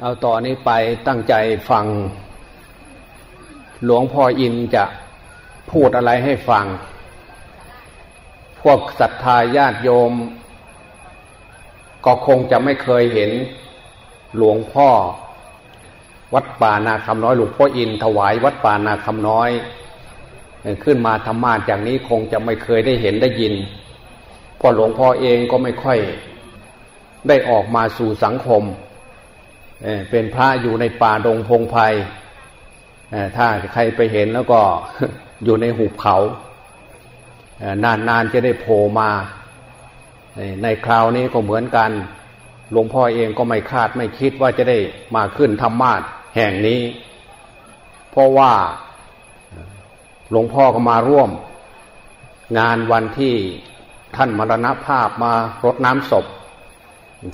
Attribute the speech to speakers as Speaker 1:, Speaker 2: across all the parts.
Speaker 1: เอาต่อนนี้ไปตั้งใจฟัง หลวงพ่ออินจะพูดอะไรให้ฟัง พวกศรัทธาญาติโยม ก็คงจะไม่เคยเห็นหลวงพ่อ วัดป่านาคำน้อย หลวงพ่ออินถวายวัดป่านาคำน้อย ขึ้นมาธรรมาจากนี้คงจะไม่เคยได้เห็นได้ยินเพราะหลวงพ่อเองก็ไม่ค่อย ได้ออกมาสู่สังคม เป็นพระอยู่ในป่าดงพงไพ่ถ้าใครไปเห็นแล้วก็อยู่ในหุบเขา นานๆจะได้โผล่มา ในคราวนี้ก็เหมือนกัน หลวงพ่อเองก็ไม่คาดไม่คิดว่าจะได้มาขึ้นธรรมาทแห่งนี้ เพราะว่าหลวงพ่อก็มาร่วม งานวันที่ท่านมรณภาพมารดน้ำศพ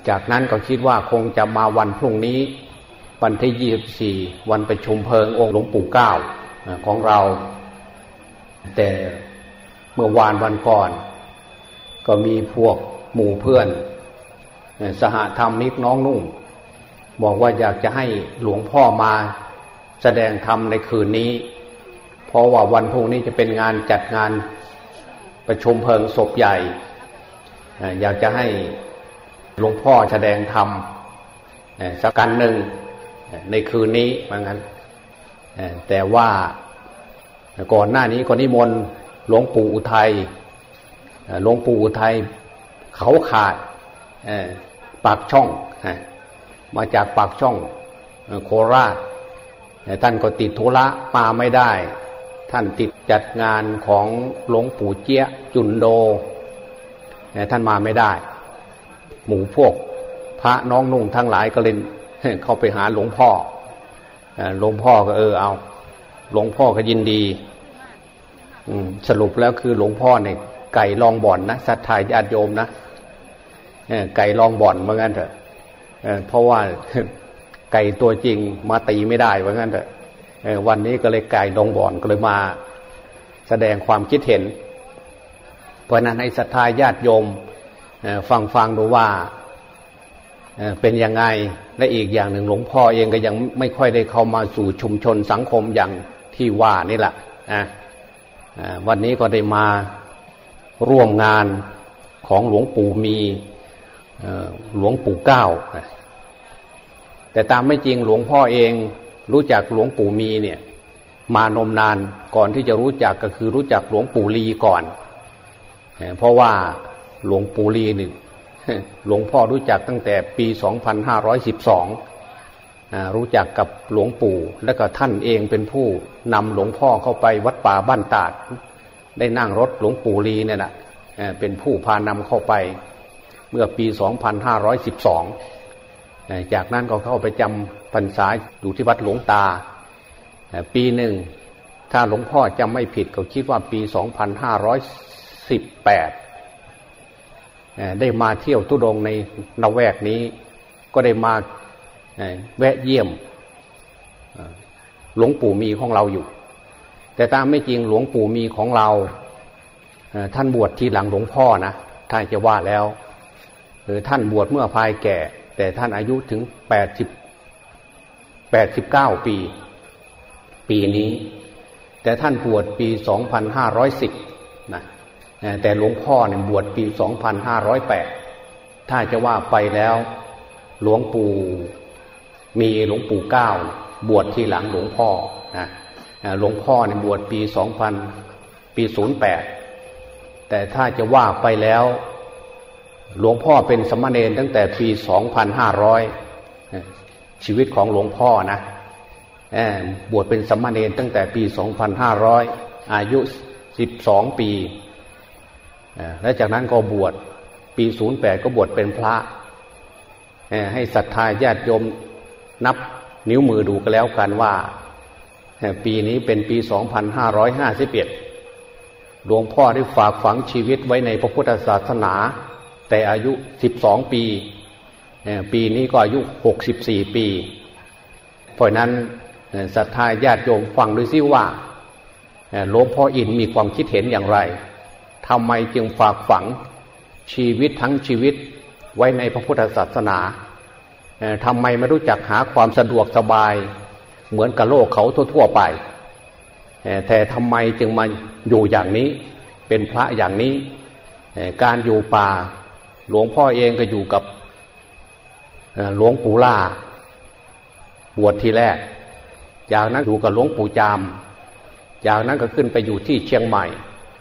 Speaker 1: จากนั้นก็คิดว่าคงจะมาวันพรุ่งนี้ วันที่ยี่บสี่วันประชุมเพลิงองค์หลวงปู่เก้าของเรา แต่เมื่อวานวันก่อน ก็มีพวกหมู่เพื่อน สหธรรมนิกน้องนุ่ง บอกว่าอยากจะให้หลวงพ่อมาแสดงธรรมในคืนนี้ เพราะว่าวันพรุ่งนี้จะเป็นงานจัดงานประชุมเพลิงศพใหญ่ อยากจะให้ หลวงพ่อแสดงธรรมสักกันหนึ่งในคืนนี้เหมือนกันแต่ว่าก่อนหน้านี้ก็นิมนต์หลวงปู่อุทัยหลวงปู่อุทัยเขาขาดปากช่อง มาจากปากช่องโคราชท่านก็ติดธุระมาไม่ได้ ท่านติดจัดงานของหลวงปู่เจี๊ยจุนโด ท่านมาไม่ได้ หมู่พวก พระน้องนุ่งทั้งหลายก็เลยเข้าไปหาหลวงพ่อหลวงพ่อก็เออเอาหลวงพ่อก็ยินดีสรุปแล้วคือหลวงพ่อเนี่ยไก่ลองบ่อนนะศรัทธาญาติโยมนะไก่ลองบ่อนเหมือนกันเถอะเพราะว่าไก่ตัวจริงมาตีไม่ได้เหมือนกันเถอะวันนี้ก็เลยไก่ลองบ่อนก็เลยมา แสดงความคิดเห็น เพราะนั้นให้ศรัทธาญาติโยม ฟังฟังดูว่าเป็นยังไงและอีกอย่างหนึ่งหลวงพ่อเองก็ยังไม่ค่อยได้เข้ามาสู่ชุมชนสังคมอย่างที่ว่านี่แหละวันนี้ก็ได้มาร่วมงานของหลวงปู่มีหลวงปู่เก้าแต่ตามไม่จริงหลวงพ่อเองรู้จักหลวงปู่มีเนี่ย มานมนานก่อนที่จะรู้จักก็คือรู้จักหลวงปู่ลีก่อน เพราะว่า หลวงปู่ลีหนึ่งหลวงพ่อรู้จักตั้งแต่ปี 2512 รู้จักกับหลวงปู่ และก็ท่านเองเป็นผู้นำหลวงพ่อเข้าไปวัดป่าบ้านตาด ได้นั่งรถหลวงปู่ลีเนี่ยนะเป็นผู้พานำเข้าไปเมื่อปี 2512 จากนั้นก็เข้าไปจำพรรษาอยู่ที่วัดหลวงตา ปีหนึ่ง ถ้าหลวงพ่อจำไม่ผิดก็คิดว่าปี 2518 ได้มาเที่ยวทุดงในนแวกนี้ ก็ได้มาแวะเยี่ยมหลวงปู่มีของเราอยู่ แต่ตามไม่จริงหลวงปู่มีของเรา ท่านบวชทีหลังหลวงพ่อนะถ้านจะว่าแล้วหรือท่านบวชเมื่อภายแก่ แต่ท่านอายุถึงแปดสิบแปดสิบเก้าปี ปีนี้ แต่ท่านบวชปีสองพันห้าร้อยสิบ แต่หลวงพ่อเนี่ยบวชปี 2508 ถ้าจะว่าไปแล้ว หลวงปู่มีหลวงปู่เก้าบวชที่หลังหลวงพ่อนะหลวงพ่อเนี่ยบวชปี 2000 ปี 08 แต่ถ้าจะว่าไปแล้ว หลวงพ่อเป็นสมณเณรตั้งแต่ปี 2500 ชีวิตของหลวงพ่อนะบวชเป็นสมณเณรตั้งแต่ปี 2500 อายุ 12 ปี และจากนั้นก็บวชปีศูนย์แปดก็บวชเป็นพระให้ศรัทธาญาติโยมนับนิ้วมือดูกันแล้วกันว่า ปีนี้เป็นปี 2551 หลวงพ่อได้ฝากฝังชีวิตไว้ในพระพุทธศาสนา แต่อายุ 12 ปี ปีนี้ก็อายุ 64 ปี เพราะนั้นศรัทธาญาติโยมฟังดูซิว่าหลวงพ่ออินมีความคิดเห็นอย่างไร ทำไมจึงฝากฝังชีวิตทั้งชีวิตไว้ในพระพุทธศาสนาทำไมไม่รู้จักหาความสะดวกสบาย เหมือนกับโลกเขาทั่ว ๆ ไป แต่ทำไมจึงมาอยู่อย่างนี้เป็นพระอย่างนี้ การอยู่ป่าหลวงพ่อเองก็อยู่กับหลวงปู่ล่าบวชทีแรก จากนั้นอยู่กับหลวงปู่จาม จากนั้นก็ขึ้นไปอยู่ที่เชียงใหม่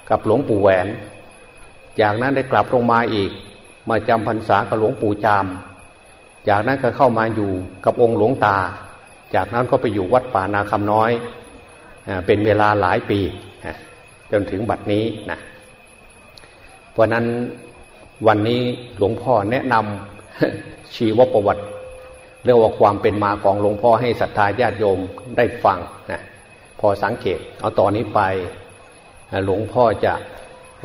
Speaker 1: กับหลวงปู่แหวน จากนั้นได้กลับลงมาอีก มาจำพรรษากับหลวงปู่จาม จากนั้นก็เข้ามาอยู่กับองค์หลวงตา จากนั้นก็ไปอยู่วัดป่านาคำน้อย เป็นเวลาหลายปี จนถึงบัดนี้นะเพราะนั้นวันนี้หลวงพ่อแนะนำชีวประวัติเรื่องว่าความเป็นมาของหลวงพ่อให้ศรัทธาญาติโยมได้ฟังนะพอสังเกตเอาตอนนี้ไป หลวงพ่อจะ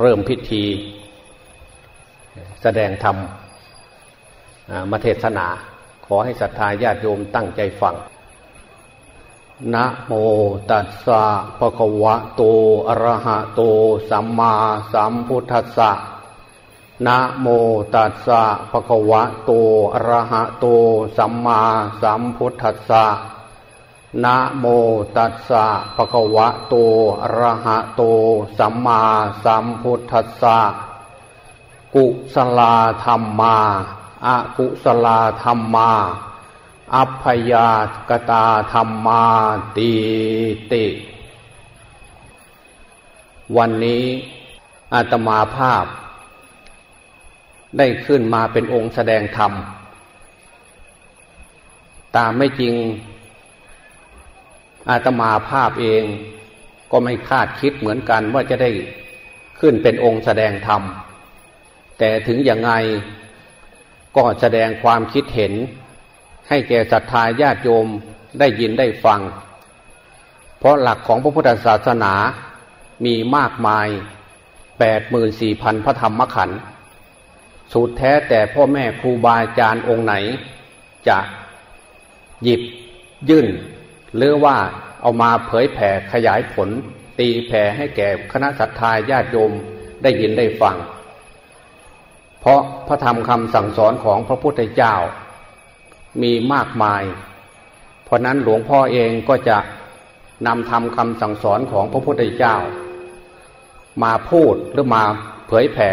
Speaker 1: เริ่มพิธี แสดงธรรมมาเทศนา ขอให้ศรัทธาญาติโยมตั้งใจฟังนะโมตัสสะภะคะวะโตอะระหะโต สัมมาสัมพุทธัสสะนะโมตัสสะภะคะวะโตอะระหะโต สัมมาสัมพุทธัสสะ นะโมตัสสะภะคะวะโตอะระหะโต สัมมาสัมพุทธัสสะกุสลาธรรมาอากุสลาธรรมา อัพยากตาธรรมาตีติ วันนี้อาตมาภาพ ได้ขึ้นมาเป็นองค์แสดงธรรม ตามไม่จริง อาตมาภาพเอง ก็ไม่คาดคิดเหมือนกันว่าจะได้ขึ้นเป็นองค์แสดงธรรม แต่ถึงอย่างไงก็แสดงความคิดเห็น ให้แก่ศรัทธาญาติโยมได้ยินได้ฟัง เพราะหลักของพระพุทธศาสนามีมากมายแปดหมื่นสี่พันพระธรรมขันธ์สุดแท้แต่พ่อแม่ครูบาอาจารย์องค์ไหน จะหยิบยื่น หรือว่าเอามาเผยแผ่ขยายผล ตีแผ่ให้แก่คณะสัตยาญาติโยมได้ยินได้ฟัง เพราะพระธรรมคำสั่งสอนของพระพุทธเจ้า มีมากมาย เพราะนั้นหลวงพ่อเองก็จะนำธรรมคำสั่งสอนของพระพุทธเจ้า มาพูดหรือมาเผยแผ่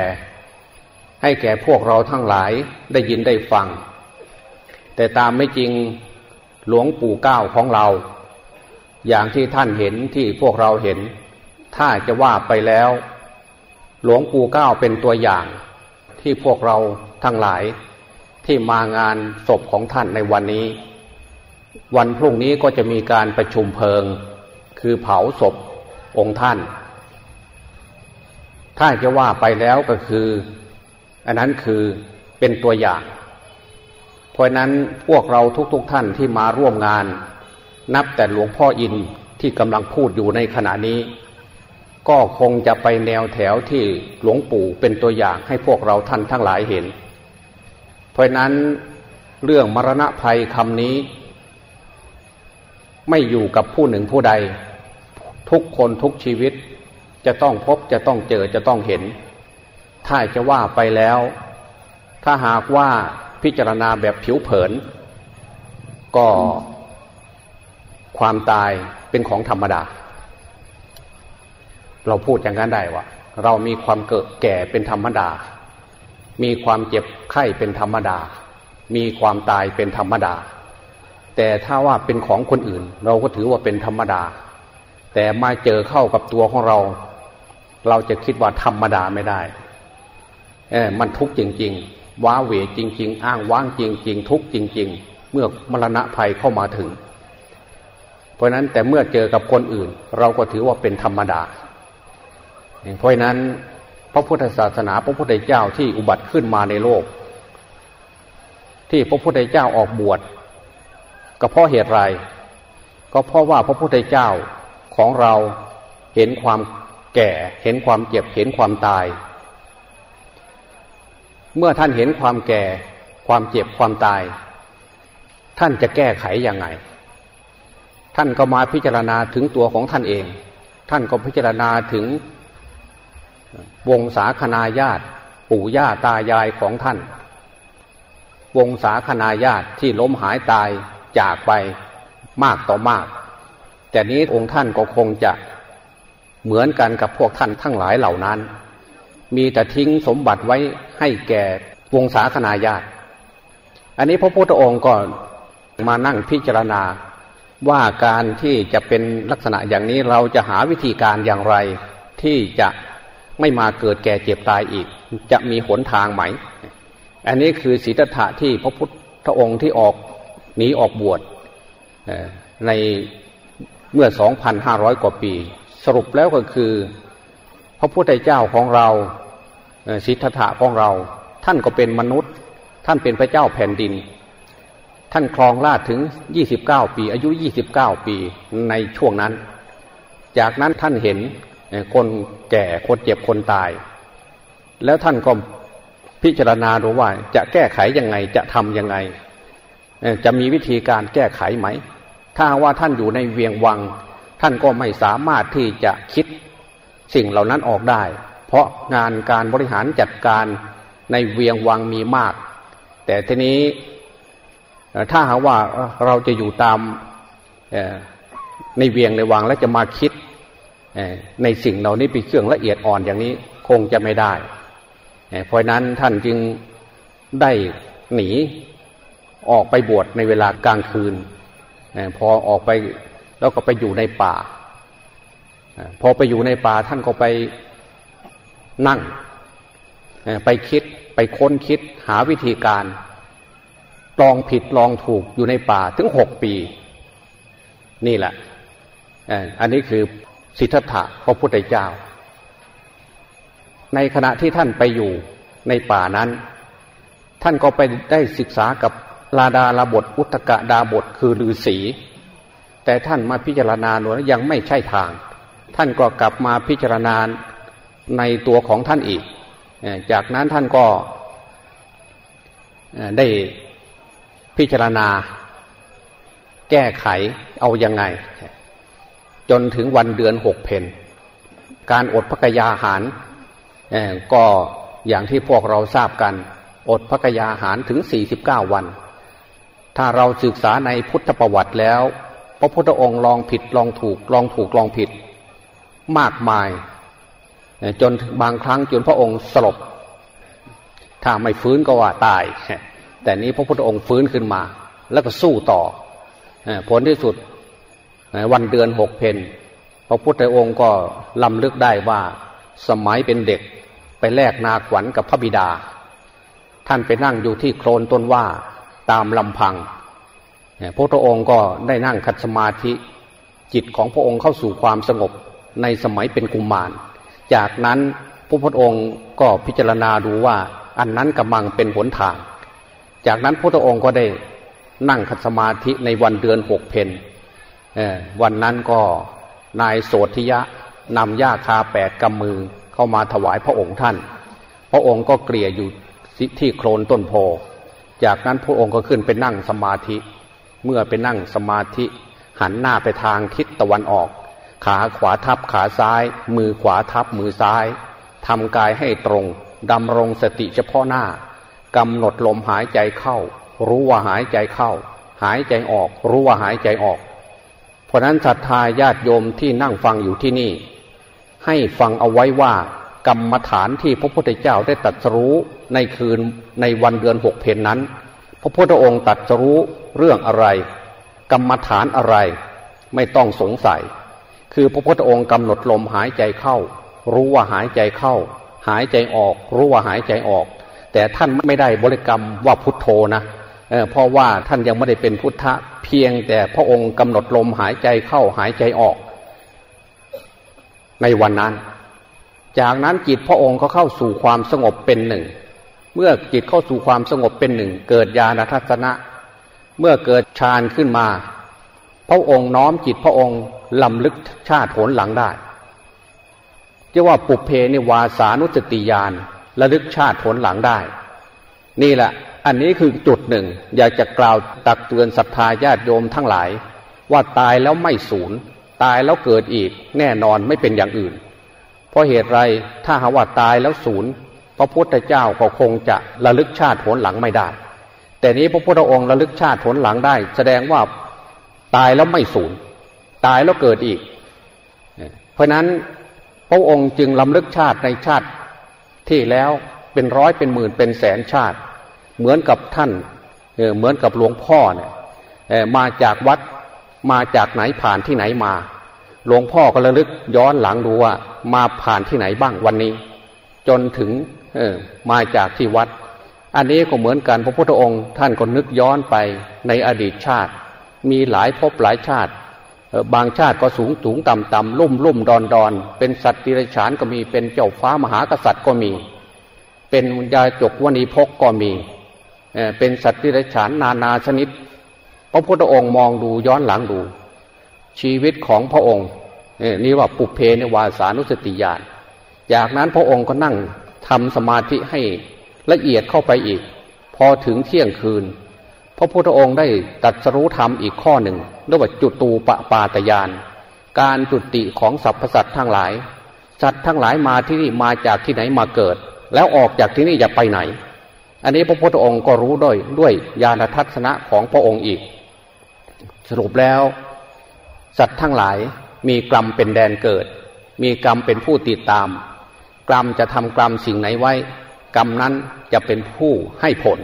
Speaker 1: ให้แก่พวกเราทั้งหลายได้ยินได้ฟัง แต่ตามไม่จริงหลวงปู่เก้าของเรา อย่างที่ท่านเห็นที่พวกเราเห็น ถ้าจะว่าไปแล้ว หลวงปู่เก้าเป็นตัวอย่างที่พวกเราทั้งหลายที่มางานศพของท่านในวันนี้ วันพรุ่งนี้ก็จะมีการประชุมเพลิง คือเผาศพองค์ท่าน ถ้าจะว่าไปแล้วก็คือ อันนั้นคือเป็นตัวอย่าง เพราะนั้นพวกเราทุกๆทท่านที่มาร่วมงาน นับแต่หลวงพ่ออินที่กำลังพูดอยู่ในขณะนี้ ก็คงจะไปแนวแถวที่หลวงปู่เป็นตัวอย่างให้พวกเราท่านทั้งหลายเห็น เพราะนั้นเรื่องมรณะภัยคำนี้ ไม่อยู่กับผู้หนึ่งผู้ใด ทุกคนทุกชีวิต จะต้องพบจะต้องเจอจะต้องเห็น ถ้าจะว่าไปแล้ว ถ้าหากว่าพิจารณาแบบผิวเผิน ก็ ความตายเป็นของธรรมดา เราพูดอย่างนั้นได้ว่าเรามีความเกิดแก่เป็นธรรมดา มีความเจ็บไข้เป็นธรรมดา มีความตายเป็นธรรมดา แต่ถ้าว่าเป็นของคนอื่น เราก็ถือว่าเป็นธรรมดา แต่มาเจอเข้ากับตัวของเรา เราจะคิดว่าธรรมดาไม่ได้เออมันทุกข์จริง ๆ ว้าเหวจริง ๆ อ้างว้างจริง ๆ ทุกข์จริง ๆ เมื่อมรณะภัยเข้ามาถึง ราะนั้นแต่เมื่อเจอกับคนอื่น เราก็ถือว่าเป็นธรรมดา เพราะนั้นพระพุทธศาสนาพระพุทธเจ้าที่อุบัติขึ้นมาในโลก ที่พระพุทธเจ้าออกบวชก็เพราะเหตุไร ก็เพราะว่าพระพุทธเจ้าของเราเห็นความแก่เห็นความเจ็บเห็นความตาย เมื่อท่านเห็นความแก่ความเจ็บความตาย ท่านจะแก้ไขยังไง ท่านก็มาพิจารณาถึงตัวของท่านเอง ท่านก็พิจารณาถึงวงศาคณาญาติ ปู่ย่าตายายของท่าน วงศาคณาญาติที่ล้มหายตายจากไปมากต่อมาก แต่นี้องค์ท่านก็คงจะเหมือนกันกับพวกท่านทั้งหลายเหล่านั้น มีแต่ทิ้งสมบัติไว้ให้แก่วงศาคณาญาติ อันนี้พระพุทธองค์ก็มานั่งพิจารณา ว่าการที่จะเป็นลักษณะอย่างนี้เราจะหาวิธีการอย่างไร ที่จะไม่มาเกิดแก่เจ็บตายอีก จะมีหนทางไหม อันนี้คือศีลธะที่พระพุทธองค์ที่ออกหนีออกบวชในเมื่อ 2,500 กว่าปี สรุปแล้วก็คือ พระพุทธเจ้าของเราศีลธะของเรา ท่านก็เป็นมนุษย์ ท่านเป็นพระเจ้าแผ่นดิน ท่านครองราชถึง29ปี อายุ29ปีในช่วงนั้น จากนั้นท่านเห็นคนแก่คนเจ็บคนตาย แล้วท่านก็พิจารณาดูว่าจะแก้ไขยังไงจะทำยังไง จะมีวิธีการแก้ไขไหม ถ้าว่าท่านอยู่ในเวียงวัง ท่านก็ไม่สามารถที่จะคิดสิ่งเหล่านั้นออกได้ เพราะงานการบริหารจัดการในเวียงวังมีมาก แต่ทีนี้ ถ้าหาว่าเราจะอยู่ตามในเวียงในวังแล้วจะมาคิดในสิ่งเหล่านี้เป็นเครื่องละเอียดอ่อนอย่างนี้คงจะไม่ได้ เพราะนั้นท่านจึงได้หนีออกไปบวชในเวลากลางคืน พอออกไปแล้วก็ไปอยู่ในป่า พอไปอยู่ในป่าท่านก็ไปนั่ง ไปคิดไปค้นคิดหาวิธีการ ลองผิดลองถูกอยู่ในป่าถึงหกปี นี่แหละอันนี้คือสิทธัตถะพระพุทธเจ้า ในขณะที่ท่านไปอยู่ในป่านั้น ท่านก็ไปได้ศึกษากับลาดาลาบทอุตกะดาบทคือฤาษีแต่ท่านมาพิจารณาหนูยังไม่ใช่ทาง ท่านก็กลับมาพิจารณาในตัวของท่านอีก จากนั้นท่านก็ได้ พิจารณา แก้ไขเอาอยัางไง จนถึงวันเดือนหกเพนการอดพระกยาหารก็อย่างที่พวกเราทราบกัน อดพระกยาหารถึงสี่สิบเก้าวัน ถ้าเราศึกษาในพุทธประวัติแล้ว พระพุทธองค์ลองผิดลองถูกลองถูกลองผิด มากมาย จนบางครั้งจนพระองค์สลบ ถ้าไม่ฟื้นก็ว่าตาย แต่นี้พระพุทธองค์ฟื้นขึ้นมา แล้วก็สู้ต่อผลที่สุดวันเดือนหกเพนพระพุทธองค์ก็ลำลึกได้ว่าสมัยเป็นเด็กไปแลกนาขวัญกับพระบิดา ท่านไปนั่งอยู่ที่โคลนต้นว่าตามลำพังพระพุทธองค์ก็ได้นั่งคัดสมาธิจิตของพระองค์เข้าสู่ความสงบในสมัยเป็นกุมาร จากนั้นพระพุทธองค์ก็พิจารณาดูว่าอันนั้นกำลังเป็นหนทาง จากนั้นพระองค์ก็ได้นั่งคัดสมาธิในวันเดือนหกเพนวันนั้นก็นายโสธิยะนำหญ้าคาแปดกำมือเข้ามาถวายพระองค์ท่าน พระองค์ก็เกลี่ยอยู่ที่โคลนต้นโพ จากนั้นพระองค์ก็ขึ้นไปนั่งสมาธิ เมื่อไปนั่งสมาธิ หันหน้าไปทางทิศตะวันออก ขาขวาทับขาซ้าย มือขวาทับมือซ้ายทำกายให้ตรงดำรงสติเฉพาะหน้า กำหนดลมหายใจเข้า รู้ว่าหายใจเข้า หายใจออก รู้ว่าหายใจออก เพราะนั้นศรัทธาญาติโยมที่นั่งฟังอยู่ที่นี่ ให้ฟังเอาไว้ว่ากรรมฐานที่พระพุทธเจ้าได้ตัดสู้ในคืนในวันเดือนหกเพนนั้น พระพุทธองค์ตัดสู้เรื่องอะไร กรรมฐานอะไร ไม่ต้องสงสัย คือพระพุทธองค์กำหนดลมหายใจเข้า รู้ว่าหายใจเข้า หายใจออก รู้ว่าหายใจออก แต่ท่านไม่ได้บริกรรมว่าพุทโธนะเพราะว่าท่านยังไม่ได้เป็นพุทธะเพียงแต่พระองค์กำหนดลมหายใจเข้าหายใจออก ในวันนั้น จากนั้นจิตพระองค์ก็เข้าสู่ความสงบเป็นหนึ่ง เมื่อจิตเข้าสู่ความสงบเป็นหนึ่ง เกิดญาณทัศนะ เมื่อเกิดฌานขึ้นมา พระองค์น้อมจิตพระองค์ลำลึกชาติผลหลังได้จะว่าปุเพนิวาสานุสติยาน ระลึกชาติผลหลังได้ นี่แหละ อันนี้คือจุดหนึ่ง อยากจะกล่าวตักเตือนศรัทธาญาติโยมทั้งหลาย ว่าตายแล้วไม่สูญตายแล้วเกิดอีกแน่นอนไม่เป็นอย่างอื่น เพราะเหตุไรถ้าหาว่าตายแล้วสูญพระพุทธเจ้าก็คงจะระลึกชาติผลหลังไม่ได้ แต่นี้พระพุทธองค์ระลึกชาติผลหลังได้ แสดงว่าตายแล้วไม่สูญตายแล้วเกิดอีก เพราะนั้นพระองค์จึงลำลึกชาติในชาติ ที่แล้วเป็นร้อยเป็นหมื่นเป็นแสนชาติ เหมือนกับท่านเหมือนกับหลวงพ่อเนี่ยมาจากวัดมาจากไหนผ่านที่ไหนมา หลวงพ่อก็ระลึกย้อนหลังดูว่า มาผ่านที่ไหนบ้างวันนี้ จนถึงมาจากที่วัด อันนี้ก็เหมือนกันพระพุทธองค์ ท่านก็นึกย้อนไปในอดีตชาติ มีหลายภพหลายชาติ บางชาติก็สูงสูงต่ำต่ำลุ่มลุ่มดอนดอนเป็นสัตว์ดิรัจฉานก็มีเป็นเจ้าฟ้ามหากษัตริย์ก็มี เป็นยาจกวณีพกก็มีเป็นสัตว์ดิรัจฉานนานาชนิด พระพุทธองค์มองดูย้อนหลังดู ชีวิตของพระองค์นี่ว่าปุเพในวาสานุสติญาณจากนั้นพระองค์ก็นั่งทำสมาธิให้ละเอียดเข้าไปอีก พอถึงเที่ยงคืน ระพุทธองค์ได้ตัดสรู้ธรรมอีกข้อหนึ่งเรียกว่าจุตูปปาตยาน การจุติของสรรพสัตว์ทั้งหลาย สัตว์ทั้งหลายมาที่นี่มาจากที่ไหนมาเกิด แล้วออกจากที่นี่จะไปไหน อันนี้พระพุทธองค์ก็รู้ด้วยด้วยญาณทัศนะของพระองค์อีก สรุปแล้ว สัตว์ทั้งหลายมีกรรมเป็นแดนเกิด มีกรรมเป็นผู้ติดตาม กรรมจะทำกรรมสิ่งไหนไว้ กรรมนั้นจะเป็นผู้ให้ผล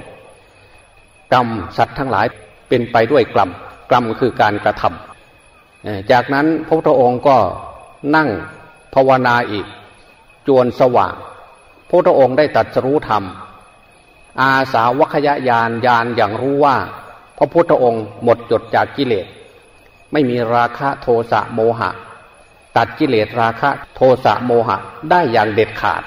Speaker 1: กรรมสัตว์ทั้งหลายเป็นไปด้วยกรรมกรรมคือการกระทำจากนั้นพระพุทธองค์ก็นั่งภาวนาอีก จวนสว่าง พระพุทธองค์ได้ตัดสรู้ธรรม อาสาวัคยายานยานอย่างรู้ว่า พระพุทธองค์หมดจดจากกิเลส ไม่มีราคะโทสะโมหะ ตัดกิเลสราคะโทสะโมหะได้อย่างเด็ดขาด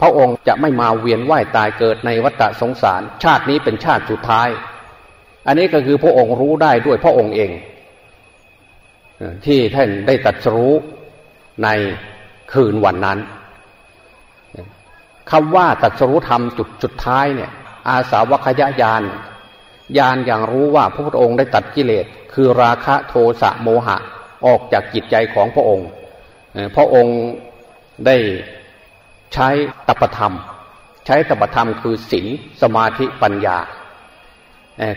Speaker 1: พระองค์จะไม่มาเวียนว่ายตายเกิดในวัฏสงสาร ชาตินี้เป็นชาติสุดท้าย อันนี้ก็คือพระองค์รู้ได้ด้วยพระองค์เอง ที่ท่านได้ตัดรู้ในคืนวันนั้นคำว่าตัดรู้ธรรมจุดจุดท้ายเนี่ย อาสาวคยายานญาณอย่างรู้ว่าพระพุทธองค์ได้ตัดกิเลส คือราคะโทสะโมหะออกจากจิตใจของพระองค์ พระองค์ได้ ใช้ตปธรรม ใช้ตปธรรมคือศีลสมาธิปัญญา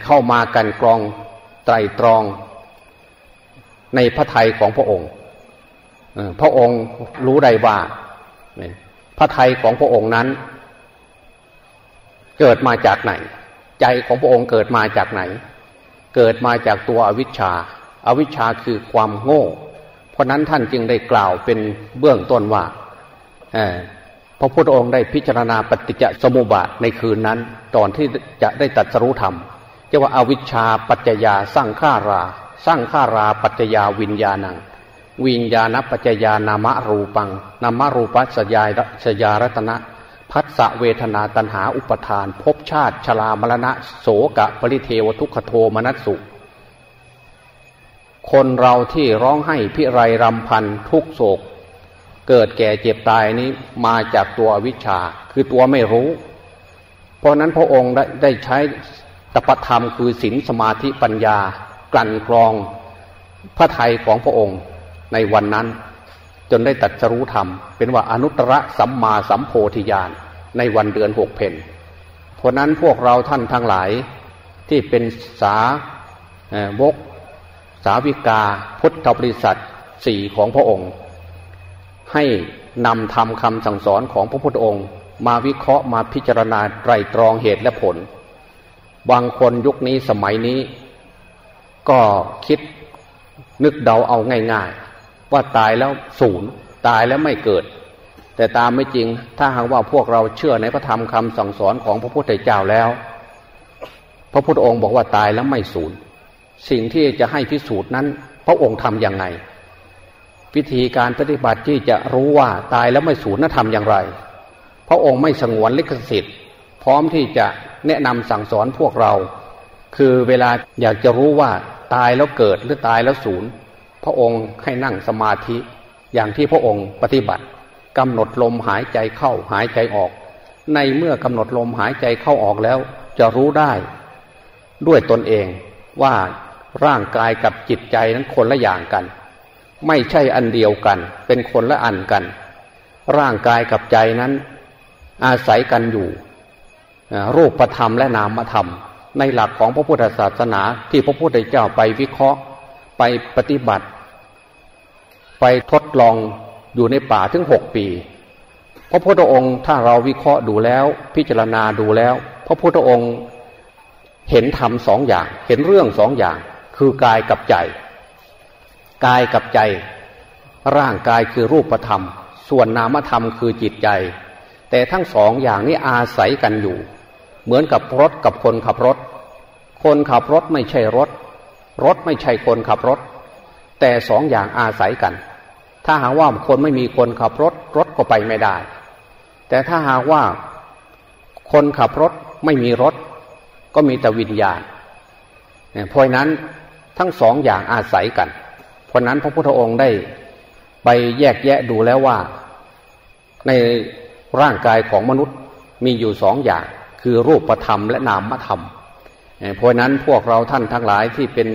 Speaker 1: เข้ามากันกรองไตรตรองในพระทัยของพระองค์พระองค์รู้ได้ว่าพระทัยของพระองค์นั้น เกิดมาจากไหน ใจของพระองค์เกิดมาจากไหน เกิดมาจากตัวอวิชชาอาวิชชาคือความโง่ เพราะนั้นท่านจึงได้กล่าวเป็นเบื้องต้นว่า พระพุทธองค์ได้พิจารณาปฏิจจสมุปบาทในคืนนั้น ตอนที่จะได้ตัดสรู้ธรรมจะว่าอาวิชชาปัจจยาสร้างข้ารา สร้างข้าราปัจจยาวิญญาณัง วิญญาณปัจจยานามะรูปังนามะรูปัสยายสยารัตนะ พัสสะเวทนาตันหาอุปทานภพชาติชรามรณะโสกะปริเทวทุกขโทมนัสสุคนเราที่ร้องไห้พิไรรำพันทุกโศก เกิดแก่เจ็บตายนี้มาจากตัววิชา คือตัวไม่รู้ เพราะนั้นพระองค์ได้ไดใช้ตปธรรมคือศีลสมาธิปัญญา กลั่นกรองพระไทยของพระองค์ในวันนั้น จนได้ตัดสรู้ธรรม เป็นว่าอนุตตรสัมมาสัมโพธิญาณในวันเดือนหกเพนเพราะนั้นพวกเราท่านทั้งหลายที่เป็นสาวกสาวิกาพุทธบริษัทสี่ของพระองค์ ให้นำทำคำสั่งสอนของพระพุทธองค์ มาวิเคราะห์มาพิจารณาไตรตรองเหตุและผล บางคนยุคนี้สมัยนี้ ก็คิดนึกเดาเอาง่ายๆ ว่าตายแล้วศูนย์ตายแล้วไม่เกิด แต่ตามไม่จริงถ้าหากว่าพวกเราเชื่อในพระธรรมคำสั่งสอนของพระพุทธเจ้าแล้ว พระพุทธองค์บอกว่าตายแล้วไม่สูญสิ่งที่จะให้พิสูจน์นั้น พระองค์ทำอย่างไง วิธีการปฏิบัติที่จะรู้ว่าตายแล้วไม่สูญนั้นทำอย่างไร พระองค์ไม่สงวนลิขสิทธิ์ พร้อมที่จะแนะนำสั่งสอนพวกเรา คือเวลาอยากจะรู้ว่าตายแล้วเกิดหรือตายแล้วสูญพระองค์ให้นั่งสมาธิอย่างที่พระองค์ปฏิบัติกำหนดลมหายใจเข้าหายใจออก ในเมื่อกำหนดลมหายใจเข้าออกแล้ว จะรู้ได้ ด้วยตนเองว่าร่างกายกับจิตใจนั้นคนละอย่างกัน ไม่ใช่อันเดียวกัน เป็นคนละอันกัน ร่างกายกับใจนั้น อาศัยกันอยู่รูปธรรมและนามธรรม ในหลักของพระพุทธศาสนาที่พระพุทธเจ้าไปวิเคราะห์ไปปฏิบัติ ไปทดลองอยู่ในป่าถึงหกปี พระพุทธองค์ถ้าเราวิเคราะห์ดูแล้ว พิจารณาดูแล้ว พระพุทธองค์เห็นธรรมสองอย่าง เห็นเรื่องสองอย่าง คือกายกับใจ กายกับใจ ร่างกายคือรูปธรรม ส่วนนามธรรมคือจิตใจ แต่ทั้งสองอย่างนี้อาศัยกันอยู่ เหมือนกับรถกับคนขับรถ คนขับรถไม่ใช่รถ รถไม่ใช่คนขับรถ แต่สองอย่างอาศัยกัน ถ้าหากว่าคนไม่มีคนขับรถ รถก็ไปไม่ได้ แต่ถ้าหากว่าคนขับรถไม่มีรถ ก็มีแต่วิญญาณเพราะนั้นทั้งสองอย่างอาศัยกัน เพราะนั้นพระพุทธองค์ได้ไปแยกแยะดูแล้วว่า ในร่างกายของมนุษย์มีอยู่สองอย่าง คือรูปธรรมและนามธรรม เพราะนั้นพวกเราท่านทั้งหลายที่เป็น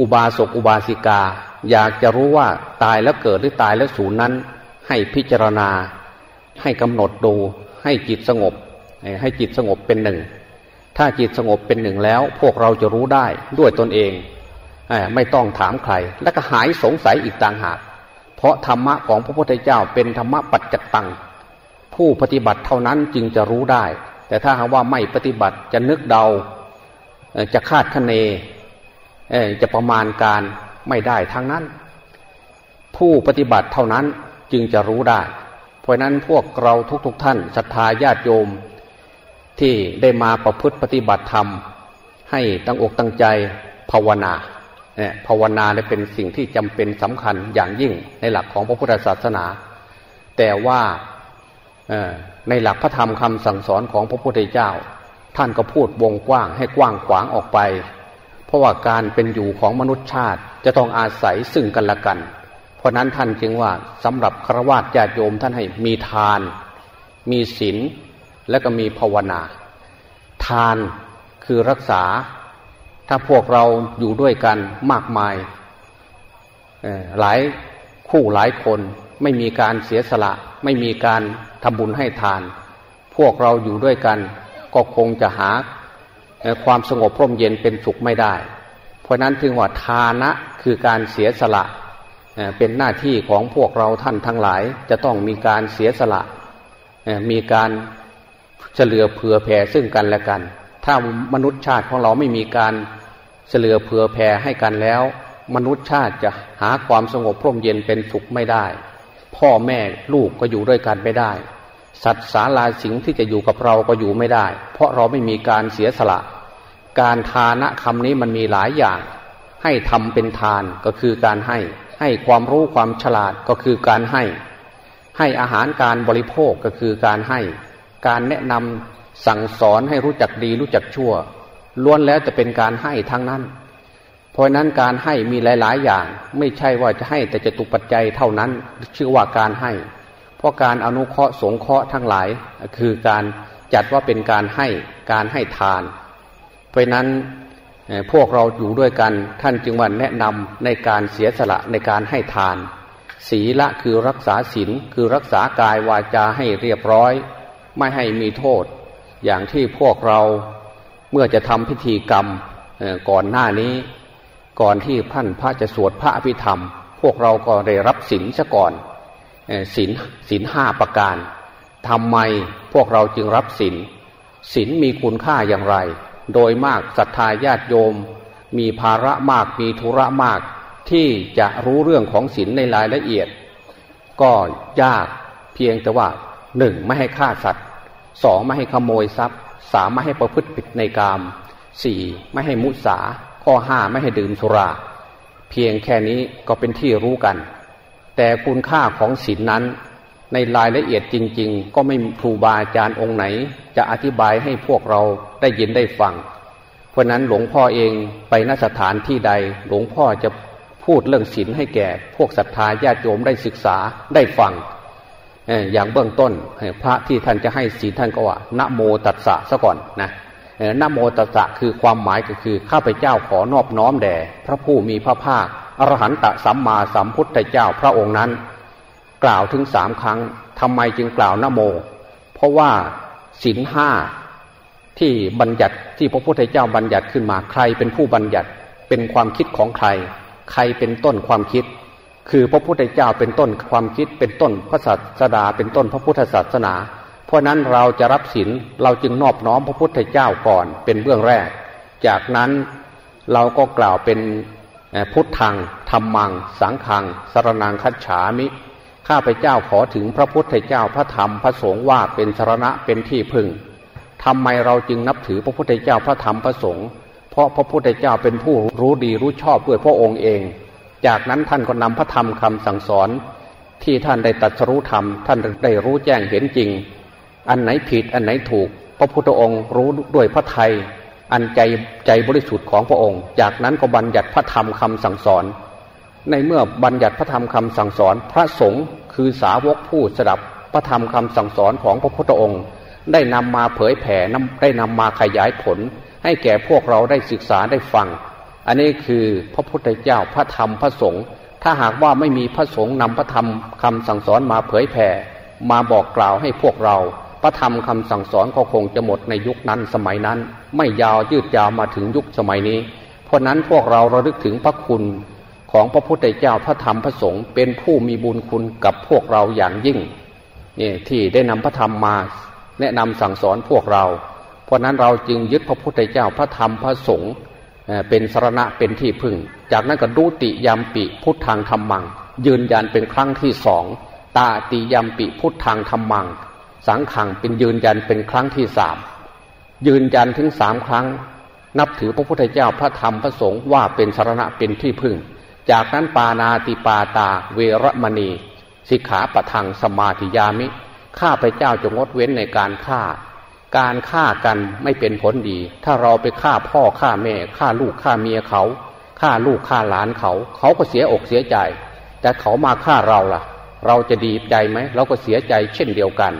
Speaker 1: อุบาสกอุบาสิกา อยากจะรู้ว่าตายแล้วเกิดหรือตายแล้วสูญนั้น ให้พิจารณา ให้กำหนดดูให้จิตสงบ ให้จิตสงบเป็นหนึ่ง ถ้าจิตสงบเป็นหนึ่งแล้ว พวกเราจะรู้ได้ด้วยตนเอง ไม่ต้องถามใคร และก็หายสงสัยอีกต่างหาก เพราะธรรมะของพระพุทธเจ้าเป็นธรรมะปัจจตัง ผู้ปฏิบัติเท่านั้นจึงจะรู้ได้ แต่ถ้าหากว่าไม่ปฏิบัติจะนึกเดา จะคาดคะเนจะประมาณการไม่ได้ทั้งนั้น ผู้ปฏิบัติเท่านั้นจึงจะรู้ได้ เพราะนั้นพวกเราทุกๆทท่านศรัทธาญาติโยม ที่ได้มาประพฤติปฏิบัติธรรม ให้ตั้งอกตั้งใจภาวนา ภาวนาเป็นสิ่งที่จำเป็นสำคัญอย่างยิ่งในหลักของพระพุทธศาสนา แต่ว่าในหลักพระธรรมคำสั่งสอนของพระพุทธเจ้า ท่านก็พูดวงกว้างให้กว้างขวางออกไป เพราะว่าการเป็นอยู่ของมนุษยชาติจะต้องอาศัยซึ่งกันและกัน เพราะนั้นท่านจึงว่าสำหรับครวญญาติโยมท่านให้มีทาน มีศีลแล้วก็มีภาวนา ทานคือรักษา ถ้าพวกเราอยู่ด้วยกันมากมายหลายคู่หลายคนไม่มีการเสียสละ ไม่มีการทำบุญให้ทาน พวกเราอยู่ด้วยกัน ก็คงจะหาความสงบพร่มเย็นเป็นสุขไม่ได้ เพราะนั้นถึงว่าทานะคือการเสียสละเป็นหน้าที่ของพวกเราท่านทั้งหลาย จะต้องมีการเสียสละมีการเฉลือเผื่อแผ่ซึ่งกันและกัน ถ้ามนุษย์ชาติของเราไม่มีการ เฉลือเผื่อแผ่ให้กันแล้ว มนุษย์ชาติจะหาความสงบพร่มเย็นเป็นสุขไม่ได้ พ่อแม่ลูกก็อยู่ด้วยกันไม่ได้ สัตว์สาลาสิงที่จะอยู่กับเราก็อยู่ไม่ได้ เพราะเราไม่มีการเสียสละ การทานะคำนี้มันมีหลายอย่าง ให้ทำเป็นทานก็คือการให้ ให้ความรู้ความฉลาดก็คือการให้ ให้อาหารการบริโภคก็คือการให้ การแนะนำสั่งสอนให้รู้จักดีรู้จักชั่ว ล้วนแล้วจะเป็นการให้ทั้งนั้น เพราะนั้นการให้มีหลาย ๆ อย่าง ไม่ใช่ว่าจะให้แต่จะตุปัจจัยเท่านั้น ชื่อว่าการให้ เพราะการอนุเคราะห์สงเคราะห์ทั้งหลาย คือการจัดว่าเป็นการให้การให้ทาน เพราะนั้นพวกเราอยู่ด้วยกันท่านจึงวันแนะนำในการเสียสละในการให้ทาน ศีละคือรักษาศีลคือรักษากายวาจาให้เรียบร้อย ไม่ให้มีโทษ อย่างที่พวกเรา เมื่อจะทำพิธีกรรมก่อนหน้านี้ ก่อนที่ท่านพระจะสวดพระอภิธรรม พวกเราก็ได้รับศีลซะก่อนศีลศีลห้าประการทำไมพวกเราจึงรับศีลศีลมีคุณค่าอย่างไร โดยมากศรัทธาญาติโยม มีภาระมากมีธุระมาก ที่จะรู้เรื่องของศีลในรายละเอียด ก็ยากเพียงแต่ว่าหนึ่งไม่ให้ฆ่าสัตว์สองไม่ให้ขโมยทรัพย์ สามไม่ให้ประพฤติผิดในกามสี่ไม่ให้มุสา ข้อห้าไม่ให้ดื่มสุรา เพียงแค่นี้ก็เป็นที่รู้กัน แต่คุณค่าของศีลนนั้นในรายละเอียดจริง ๆ ก็ไม่ครูบาอาจารย์องค์ไหน จะอธิบายให้พวกเราได้ยินได้ฟัง เพราะนั้นหลวงพ่อเองไปนสถานที่ใด หลวงพ่อจะพูดเรื่องศีลให้แก่ พวกศรัทธาญาติโยมได้ศึกษาได้ฟัง อย่างเบื้องต้นพระที่ท่านจะให้ศีลท่านก็ว่านะโมตัสสะซะก่อนนะนะโมตัสสะคือความหมายก็คือข้าพเจ้าขอนอบน้อมแด่พระผู้มีพระภาคอรหันตสัมมาสัมพุทธเจ้าพระองค์นั้น กล่าวถึงสามครั้งทำไมจึงกล่าวนะโม เพราะว่าศีลห้าที่บัญญัติที่พระพุทธเจ้าบัญญัติขึ้นมาใครเป็นผู้บัญญัติเป็นความคิดของใคร ใครเป็นต้นความคิด คือพระพุทธเจ้าเป็นต้นความคิดเป็นต้นพระศาสดาเป็นต้นพระพุทธศาสนา เพราะนั้นเราจะรับศีลเราจึงนอบน้อมพระพุทธเจ้าก่อนเป็นเบื้องแรก จากนั้นเราก็กล่าวเป็นพุทธังธรรมัง สังขังสารนังคัจฉามิข้าพเจ้าขอถึงพระพุทธเจ้าพระธรรมพระสงฆ์ว่าเป็นสารณะเป็นที่พึ่งทำไมเราจึงนับถือพระพุทธเจ้าพระธรรมพระสงฆ์เพราะพระพุทธเจ้าเป็นผู้รู้ดีรู้ชอบด้วยพระองค์เอง จากนั้นท่านก็นำพระธรรมคำสั่งสอน ที่ท่านได้ตัดรู้ธรรม ท่านได้รู้แจ้งเห็นจริง อันไหนผิดอันไหนถูก พระพุทธองค์รู้ด้วยพระไทย อันใจใจบริสุทธิ์ของพระองค์ จากนั้นก็บัญญัติพระธรรมคำสั่งสอน ในเมื่อบัญญัติพระธรรมคำสั่งสอน พระสงฆ์คือสาวกผู้สดับพระธรรมคำสั่งสอนของพระพุทธองค์ ได้นำมาเผยแผ่ได้นำมาขยายผล ให้แก่พวกเราได้ศึกษาได้ฟัง อันนี้คือพระพุทธเจ้าพระธรรมพระสงฆ์ถ้าหากว่าไม่มีพระสงฆ์นำพระธรรมคำสั่งสอนมาเผยแผ่มาบอกกล่าวให้พวกเรา พระธรรมคำสั่งสอนก็คงจะหมดในยุคนั้นสมัยนั้น ไม่ยาวยืดยาวมาถึงยุคสมัยนี้ เพราะนั้นพวกเราระลึกถึงพระคุณของพระพุทธเจ้าพระธรรมพระสงฆ์เป็นผู้มีบุญคุณกับพวกเราอย่างยิ่งนี่ที่ได้นำพระธรรมมาแนะนำสั่งสอนพวกเรา เพราะนั้นเราจึงยึดพระพุทธเจ้าพระธรรมพระสงฆ์ เป็นสรณะเป็นที่พึ่ง จากนั้นก็ดูติยามปิพุทธังธรรมัง ยืนยันเป็นครั้งที่สองตาติยามปิพุทธังธรรมัง สังขังเป็นยืนยันเป็นครั้งที่สามยืนยันถึงสามครั้ง นับถือพระพุทธเจ้าพระธรรมพระสงฆ์ว่าเป็นสรณะเป็นที่พึ่ง จากนั้นปานาติปาตาเวรมณี สิกขาปะทังสมาธิยามิข้าพเจ้าจงงดเว้นในการฆ่า การฆ่ากันไม่เป็นผลดี ถ้าเราไปฆ่าพ่อฆ่าแม่ฆ่าลูกฆ่าเมียเขาฆ่าลูกฆ่าหลานเขา เขาก็เสียอกเสียใจ แต่เขามาฆ่าเราล่ะ เราจะดีใจไหมเราก็เสียใจเช่นเดียวกัน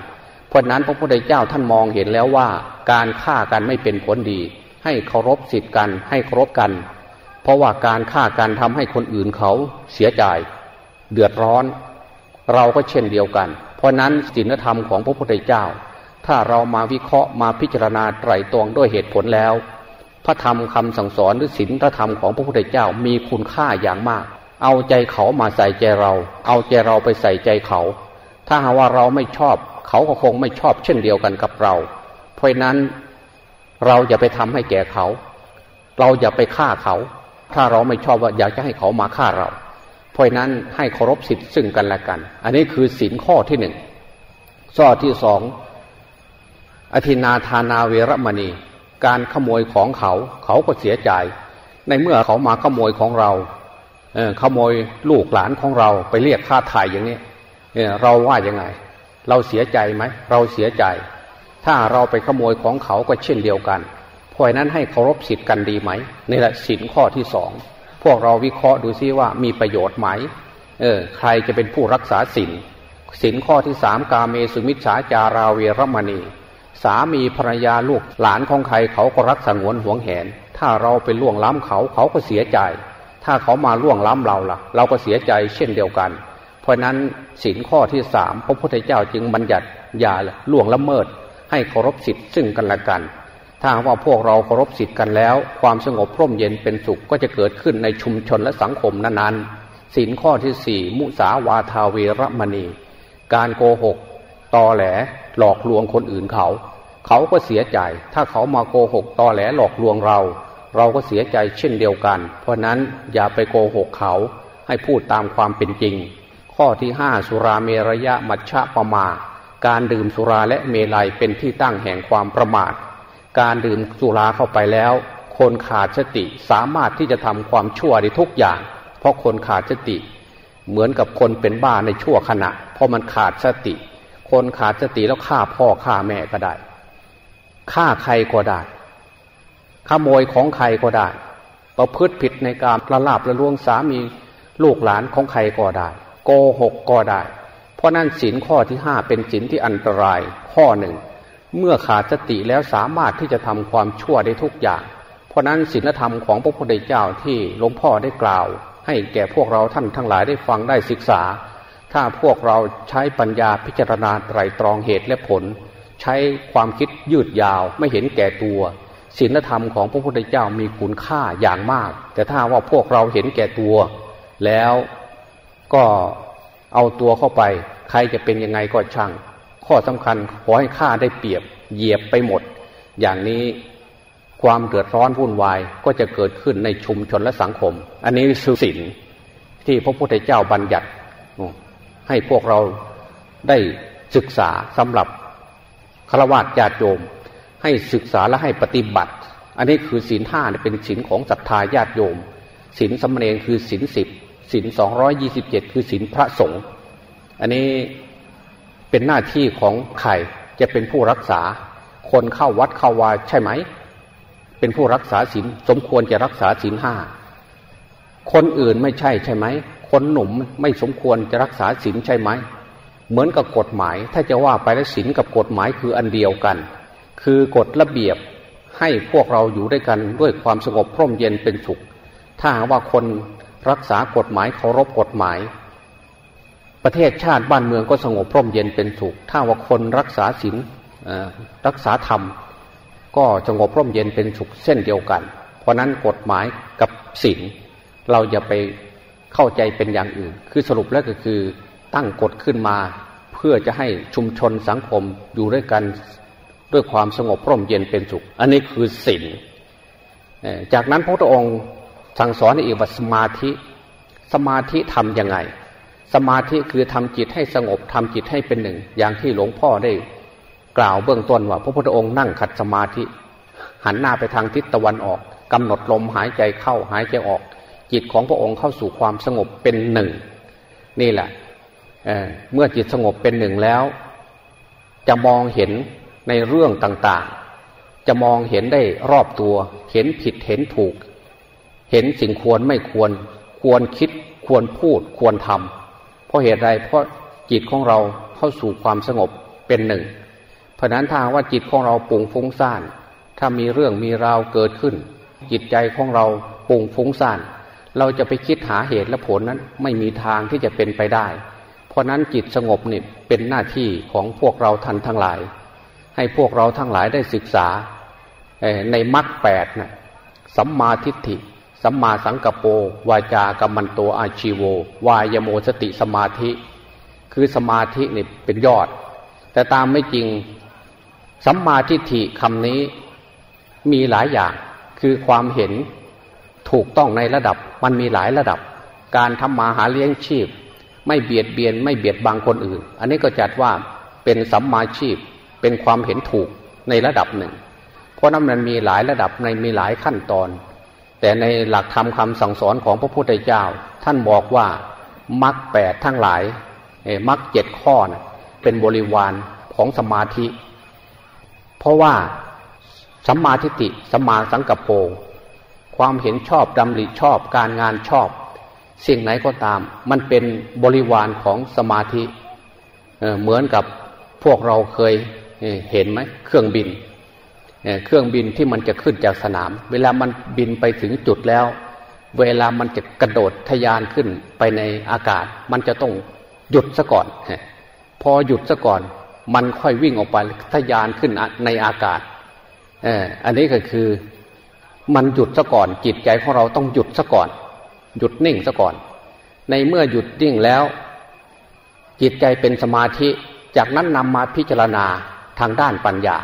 Speaker 1: เพราะนั้นพระพุทธเจ้าท่านมองเห็นแล้วว่า การฆ่ากันไม่เป็นผลดี ให้เคารพสิทธิ์กันให้เคารพกัน เพราะว่าการฆ่ากันทำให้คนอื่นเขาเสียใจเดือดร้อน เราก็เช่นเดียวกัน เพราะนั้นศีลธรรมของพระพุทธเจ้า ถ้าเรามาวิเคราะห์มาพิจารณาไตรตรองด้วยเหตุผลแล้ว พระธรรมคำสั่งสอนหรือศีลพระธรรมของพระพุทธเจ้ามีคุณค่าอย่างมาก เอาใจเขามาใส่ใจเรา เอาใจเราไปใส่ใจเขา ถ้าหาว่าเราไม่ชอบ เขาก็คงไม่ชอบเช่นเดียวกันกับเรา เพราะนั้นเราอย่าไปทำให้แก่เขา เราอย่าไปฆ่าเขา ถ้าเราไม่ชอบว่าอยากจะให้เขามาฆ่าเรา เพราะนั้นให้เคารพสิทธิ์ซึ่งกันและกัน อันนี้คือสินข้อที่หนึ่งข้อที่สอง อธินาทานาเวรมณี การขโมยของเขา เขาก็เสียใจ ในเมื่อเขามาขโมยของเราเขโมยลูกหลานของเราไปเรียกค่าถ่ายอย่างนี้เราว่ายังไง เราเสียใจไหมเราเสียใจ ถ้าเราไปขโมยของเขาก็เช่นเดียวกันเพราะนั้นให้เคารพสิทธิ์กันดีไหมนี่แหละสินข้อที่สองพวกเราวิเคราะห์ดูซิว่ามีประโยชน์ไหมเออใครจะเป็นผู้รักษาสินสินข้อที่สามกาเมสุมิชฌาจาราเวรมณี สามีภรรยาลูกหลานของใครเขาก็รักสงวนห่วงแหน ถ้าเราไปล่วงล้ำเขาเขาก็เสียใจ ถ้าเขามาล่วงล้ำเราล่ะ เราก็เสียใจเช่นเดียวกัน เพราะนั้นสินข้อที่สามพระพุทธเจ้าจึงบัญญัติอย่าล่วงละเมิด ให้เคารพสิทธิ์ซึ่งกันและกัน ถ้าว่าพวกเราเคารพสิทธิ์กันแล้ว ความสงบพร่มเย็นเป็นสุขก็จะเกิดขึ้นในชุมชนและสังคมนั้นๆสินข้อที่สี่มุสาวาทาเวรมณี การโกหกตอแหลหลอกลวงคนอื่นเขา เขาก็เสียใจ ถ้าเขามาโกหกตอแหลหลอกลวงเรา เราก็เสียใจเช่นเดียวกัน เพราะนั้นอย่าไปโกหกเขาให้พูดตามความเป็นจริง ข้อที่ห้าสุราเมรยะมัชฌะปะมา การดื่มสุราและเมลัยเป็นที่ตั้งแห่งความประมาท การดื่มสุราเข้าไปแล้ว คนขาดสติสามารถที่จะทำความชั่วได้ทุกอย่าง เพราะคนขาดสติ เหมือนกับคนเป็นบ้าในชั่วขณะ เพราะมันขาดสติ คนขาดสติแล้วฆ่าพ่อฆ่าแม่ก็ได้ ฆ่าใครก็ได้ขโมยของใครก็ได้ ประพฤติผิดในการละลาบละลวงสามีลูกหลานของใครก็ได้ โกหกก็ได้ เพราะนั้นสินข้อที่ห้าเป็นสินที่อันตรายข้อหนึ่ง เมื่อขาดสติแล้วสามารถที่จะทำความชั่วได้ทุกอย่าง เพราะนั้นศีลธรรมของพระพุทธเจ้าที่หลวงพ่อได้กล่าว ให้แก่พวกเราท่านทั้งหลายได้ฟังได้ศึกษา ถ้าพวกเราใช้ปัญญาพิจารณาไตรตรองเหตุและผล ใช้ความคิดยืดยาวไม่เห็นแก่ตัวศีลธรรมของพระพุทธเจ้ามีคุณค่าอย่างมาก แต่ถ้าว่าพวกเราเห็นแก่ตัว แล้วก็เอาตัวเข้าไป ใครจะเป็นยังไงก็ช่าง ข้อสำคัญขอให้ข้าได้เปรียบเหยียบไปหมด อย่างนี้ความเดือดร้อนวุ่นวายก็จะเกิดขึ้นในชุมชนและสังคม อันนี้คือศีลที่พระพุทธเจ้าบัญญัติ ให้พวกเราได้ศึกษาสำหรับ ฆราวาสญาติโยม ให้ศึกษาและให้ปฏิบัติ อันนี้คือศีลห้าเป็นศีลของศรัทธาญาติโยมศีลสมณเณรคือศีลสิบศีลสองร้อยยี่สิบเจ็ดคือศีลพระสงฆ์อันนี้เป็นหน้าที่ของใครจะเป็นผู้รักษา คนเข้าวัดเข้าวาใช่ไหม เป็นผู้รักษาศีลสมควรจะรักษาศีลห้าคนอื่นไม่ใช่ใช่ไหมคนหนุ่มไม่สมควรจะรักษาศีลใช่ไหม เหมือนกับกฎหมาย ถ้าจะว่าไปแล้วศีลกับกฎหมายคืออันเดียวกัน คือกฎระเบียบให้พวกเราอยู่ด้วยกันด้วยความสงบพร่มเย็นเป็นสุข ถ้าว่าคนรักษากฎหมายเคารพกฎหมาย ประเทศชาติบ้านเมืองก็สงบพร่มเย็นเป็นสุข ถ้าว่าคนรักษาศีลรักษาธรรม ก็สงบพร่มเย็นเป็นสุขเส้นเดียวกัน เพราะนั้นกฎหมายกับศีลเราอย่าไปเข้าใจเป็นอย่างอื่น คือสรุปแล้วก็คือ ตั้งกฎขึ้นมา เพื่อจะให้ชุมชนสังคมอยู่ด้วยกันด้วยความสงบร่มเย็นเป็นสุข อันนี้คือศีลจากนั้นพระพุทธองค์สั่งสอนอีกว่าสมาธิ สมาธิทำยังไง สมาธิคือทำจิตให้สงบทำจิตให้เป็นหนึ่ง อย่างที่หลวงพ่อได้ กล่าวเบื้องต้นว่า พระพุทธองค์นั่งขัดสมาธิ หันหน้าไปทางทิศตะวันออกกำหนดลมหายใจเข้าหายใจออก จิตของพระองค์เข้าสู่ความสงบเป็นหนึ่ง นี่แหละ เเมื่อจิตสงบเป็นหนึ่งแล้ว จะมองเห็นในเรื่องต่างๆ จะมองเห็นได้รอบตัว เห็นผิดเห็นถูก เห็นสิ่งควรไม่ควร ควรคิดควรพูดควรทำเพราะเหตุใดเพราะจิตของเราเข้าสู่ความสงบเป็นหนึ่ง เพราะนั้นถ้าว่าจิตของเราปุ่งฟุ้งซ่าน ถ้ามีเรื่องมีราวเกิดขึ้น จิตใจของเราปุ่งฟุ้งซ่าน เราจะไปคิดหาเหตุและผลนั้นไม่มีทางที่จะเป็นไปได้ เพราะนั้นจิตสงบนี่เป็นหน้าที่ของพวกเราท่านทั้งหลาย ให้พวกเราทั้งหลายได้ศึกษาในมรรคแปดนะสัมมาทิฏฐิ สัมมาสังกปรวาจากรรมันโตอาชีโว วายโมสติสมาธิ คือสมาธินี่เป็นยอด แต่ตามไม่จริงสัมมาทิฏฐิคำนี้มีหลายอย่างคือความเห็นถูกต้องในระดับมันมีหลายระดับ การทำมาหาเลี้ยงชีพ ไม่เบียดเบียน ไม่เบียดบังคนอื่น อันนี้ก็จัดว่าเป็นสัมมาชีพ เป็นความเห็นถูกในระดับหนึ่ง เพราะนั้นมันมีหลายระดับในมีหลายขั้นตอน แต่ในหลักธรรมคาสั่งสอนของพระพุทธเจ้า ท่านบอกว่ามรรคแปดทั้งหลายมรรคเจ็ดข้อนะเป็นบริวารของสมาธิ เพราะว่าสัมมาทิฏฐิสัมมาสังกัปโปความเห็นชอบดำริชอบการงานชอบ สิ่งไหนก็ตาม มันเป็นบริวารของสมาธิเเหมือนกับพวกเราเคยเห็นไหมเครื่องบินเครื่องบินที่มันจะขึ้นจากสนาม เวลามันบินไปถึงจุดแล้ว เวลามันจะกระโดดทยานขึ้นไปในอากาศ มันจะต้องหยุดซะก่อน พอหยุดซะก่อน มันค่อยวิ่งออกไปทยานขึ้นในอากาศอันนี้ก็คือมันหยุดซะก่อนจิตใจของเราต้องหยุดซะก่อน หยุดนิ่งซะก่อน ในเมื่อหยุดนิ่งแล้ว จิตใจเป็นสมาธิจากนั้นนำมาพิจารณาทางด้านปัญญา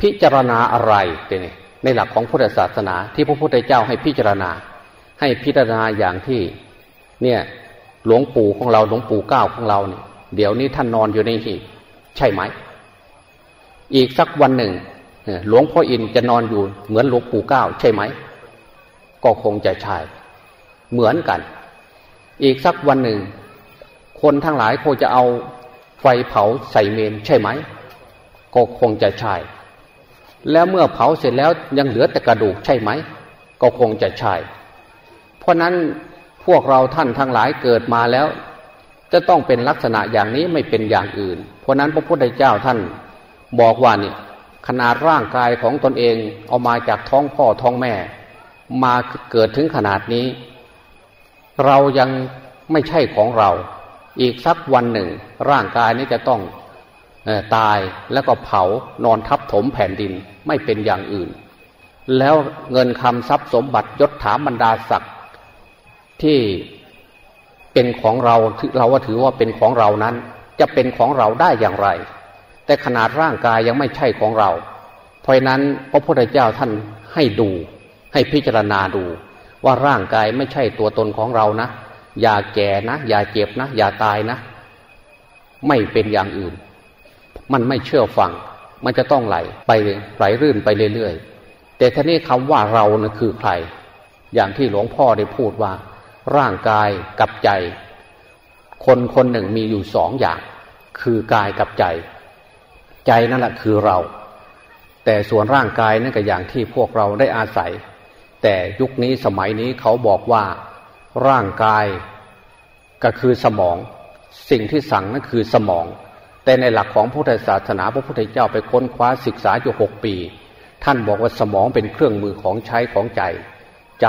Speaker 1: พิจารณาอะไรเนี่ในหลักของพุทธศาสนาที่พระพุทธเจ้าให้พิจารณา ให้พิจารณาอย่างที่เนี่ยหลวงปู่ของเราหลวงปู่เก้าของเราเนี่ยเดี๋ยวนี้ท่านนอนอยู่ในหีบใช่ไหม อีกสักวันหนึ่งหลวงพ่ออินจะนอนอยู่เหมือนหลวงปู่เก้าใช่ไหม ก็คงจะใช่ เหมือนกัน อีกสักวันหนึ่ง คนทั้งหลายคงจะเอาไฟเผาใส่เมนใช่ไหมก็คงจะใช่ แล้วเมื่อเผาเสร็จแล้วยังเหลือแต่กระดูกใช่ไหม ก็คงจะใช่ เพราะนั้นพวกเราท่านทั้งหลายเกิดมาแล้ว จะต้องเป็นลักษณะอย่างนี้ไม่เป็นอย่างอื่น เพราะนั้นพระพุทธเจ้าท่านบอกว่าเนี่ยขนาดร่างกายของตนเองเอามาจากท้องพ่อท้องแม่ มาเกิดถึงขนาดนี้ เรายังไม่ใช่ของเรา อีกสักวันหนึ่ง ร่างกายนี้จะต้องตายแล้วก็เผานอนทับถมแผ่นดินไม่เป็นอย่างอื่น แล้วเงินคำทรัพย์สมบัติยศถาบรรดาศักดิ์ที่เป็นของเราเราว่าถือว่าเป็นของเรานั้น จะเป็นของเราได้อย่างไร แต่ขนาดร่างกายยังไม่ใช่ของเรา เพราะนั้นพระพุทธเจ้าท่านให้ดูให้พิจารณาดู ว่าร่างกายไม่ใช่ตัวตนของเรานะ อย่าแก่นะ อย่าเจ็บนะ อย่าตายนะ ไม่เป็นอย่างอื่น มันไม่เชื่อฟัง มันจะต้องไหลไปไหลรื่นไปเรื่อยๆ แต่ท่านี้คำว่าเรานะ่ะคือใคร อย่างที่หลวงพ่อได้พูดว่า ร่างกายกับใจ คนคนหนึ่งมีอยู่สองอย่าง คือกายกับใจ ใจนั่นแหละคือเรา แต่ส่วนร่างกายนั่นก็อย่างที่พวกเราได้อาศัย แต่ยุคนี้สมัยนี้เขาบอกว่าร่างกายก็คือสมอง สิ่งที่สั่งนั่นคือสมอง แต่ในหลักของพุทธศาสนาพระพุทธเจ้าไปค้นคว้าศึกษาอยู่หกปี ท่านบอกว่าสมองเป็นเครื่องมือของใช้ของใจ ใจ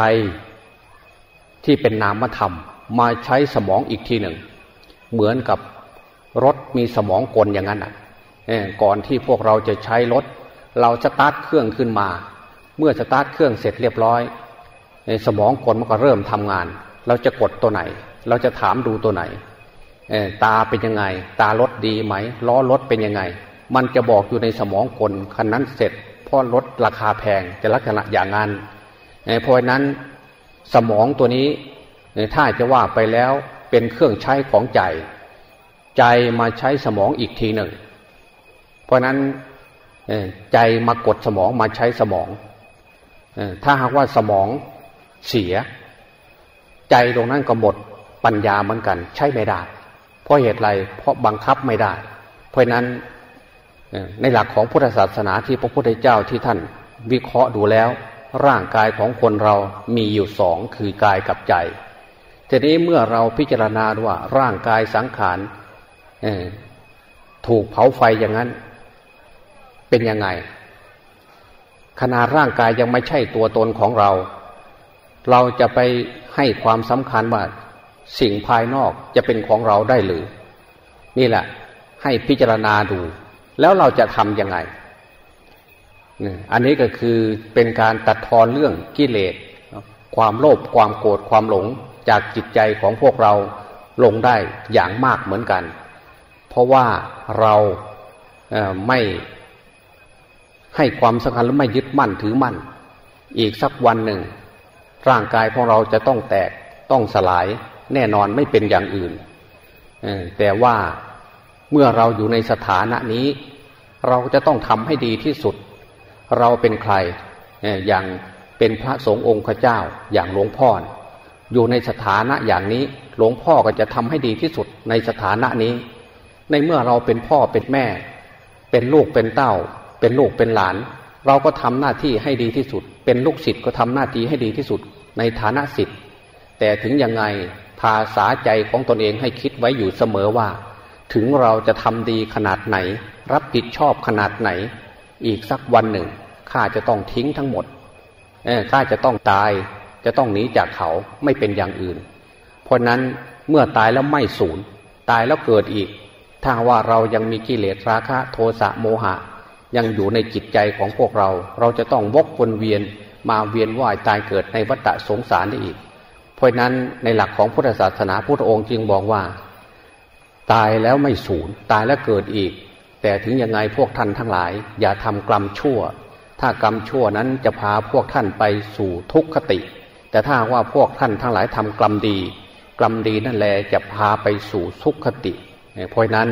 Speaker 1: ที่เป็นนามธรรม มาใช้สมองอีกทีหนึ่ง เหมือนกับรถมีสมองกลอย่างนั้นอะก่อนที่พวกเราจะใช้รถ เราสตาร์ทเครื่องขึ้นมา เมื่อสตาร์ทเครื่องเสร็จเรียบร้อยสมองกลมันก็เริ่มทำงาน เราจะกดตัวไหน เราจะถามดูตัวไหนตาเป็นยังไง ตารถดีไหมล้อรถเป็นยังไง มันจะบอกอยู่ในสมองกลคันนั้นเสร็จเพราะรถราคาแพงจะลักษณะอย่างนั้นเพราะนั้นสมองตัวนี้ถ้าจะว่าไปแล้วเป็นเครื่องใช้ของใจ ใจมาใช้สมองอีกทีหนึ่ง เพราะนั้นใจมากดสมองมาใช้สมอง ถ้าหากว่าสมองเสีย ใจตรงนั้นก็หมดปัญญาเหมือนกัน ใช้ไม่ได้ เพราะเหตุไรเพราะบังคับไม่ได้ เพราะนั้นในหลักของพุทธศาสนาที่พระพุทธเจ้าที่ท่านวิเคราะห์ดูแล้ว ร่างกายของคนเรามีอยู่สองคือกายกับใจทีนี้เมื่อเราพิจารณาว่าร่างกายสังขารถูกเผาไฟอย่างนั้น เป็นยังไง ขนาดร่างกายยังไม่ใช่ตัวตนของเรา เราจะไปให้ความสำคัญว่าสิ่งภายนอกจะเป็นของเราได้หรือ นี่แหละ ให้พิจารณาดู แล้วเราจะทำยังไง อันนี้ก็คือเป็นการตัดทอนเรื่องกิเลสความโลภความโกรธความหลงจากจิตใจของพวกเราลงได้อย่างมากเหมือนกัน เพราะว่าเราไม่ ให้ความสำคัญหรือไม่ยึดมั่นถือมั่น อีกสักวันหนึ่ง ร่างกายของเราจะต้องแตกต้องสลายแน่นอนไม่เป็นอย่างอื่นแต่ว่าเมื่อเราอยู่ในสถานะนี้ เราจะต้องทำให้ดีที่สุด เราเป็นใครอย่างเป็นพระสงฆ์องค์เจ้าอย่างหลวงพ่อ อยู่ในสถานะอย่างนี้หลวงพ่อก็จะทำให้ดีที่สุดในสถานะนี้ ในเมื่อเราเป็นพ่อเป็นแม่ เป็นลูกเป็นเต้า เป็นลูกเป็นหลาน เราก็ทำหน้าที่ให้ดีที่สุด เป็นลูกศิษย์ก็ทำหน้าที่ให้ดีที่สุด ในฐานะศิษย์แต่ถึงยังไงภาษาใจของตนเองให้คิดไว้อยู่เสมอว่า ถึงเราจะทำดีขนาดไหน รับผิดชอบขนาดไหน อีกสักวันหนึ่งข้าจะต้องทิ้งทั้งหมดข้าจะต้องตาย จะต้องหนีจากเขาไม่เป็นอย่างอื่น เพราะนั้นเมื่อตายแล้วไม่สูญตายแล้วเกิดอีกถ้าว่าเรายังมีกิเลสราคะ โทสะโมหะ ยังอยู่ในจิตใจของพวกเรา เราจะต้องวกวนเวียนมาเวียนว่ายตายเกิดในวัฏสงสารได้อีก เพราะนั้นในหลักของพุทธศาสนาพุทธองค์จึงบอกว่า ตายแล้วไม่สูญตายแล้วเกิดอีก แต่ถึงยังไงพวกท่านทั้งหลาย อย่าทำกรรมชั่ว ถ้ากรรมชั่วนั้นจะพาพวกท่านไปสู่ทุกขติ แต่ถ้าว่าพวกท่านทั้งหลายทำกรรมดี กรรมดีนั่นแหละจะพาไปสู่ทุกขติ เพราะนั้น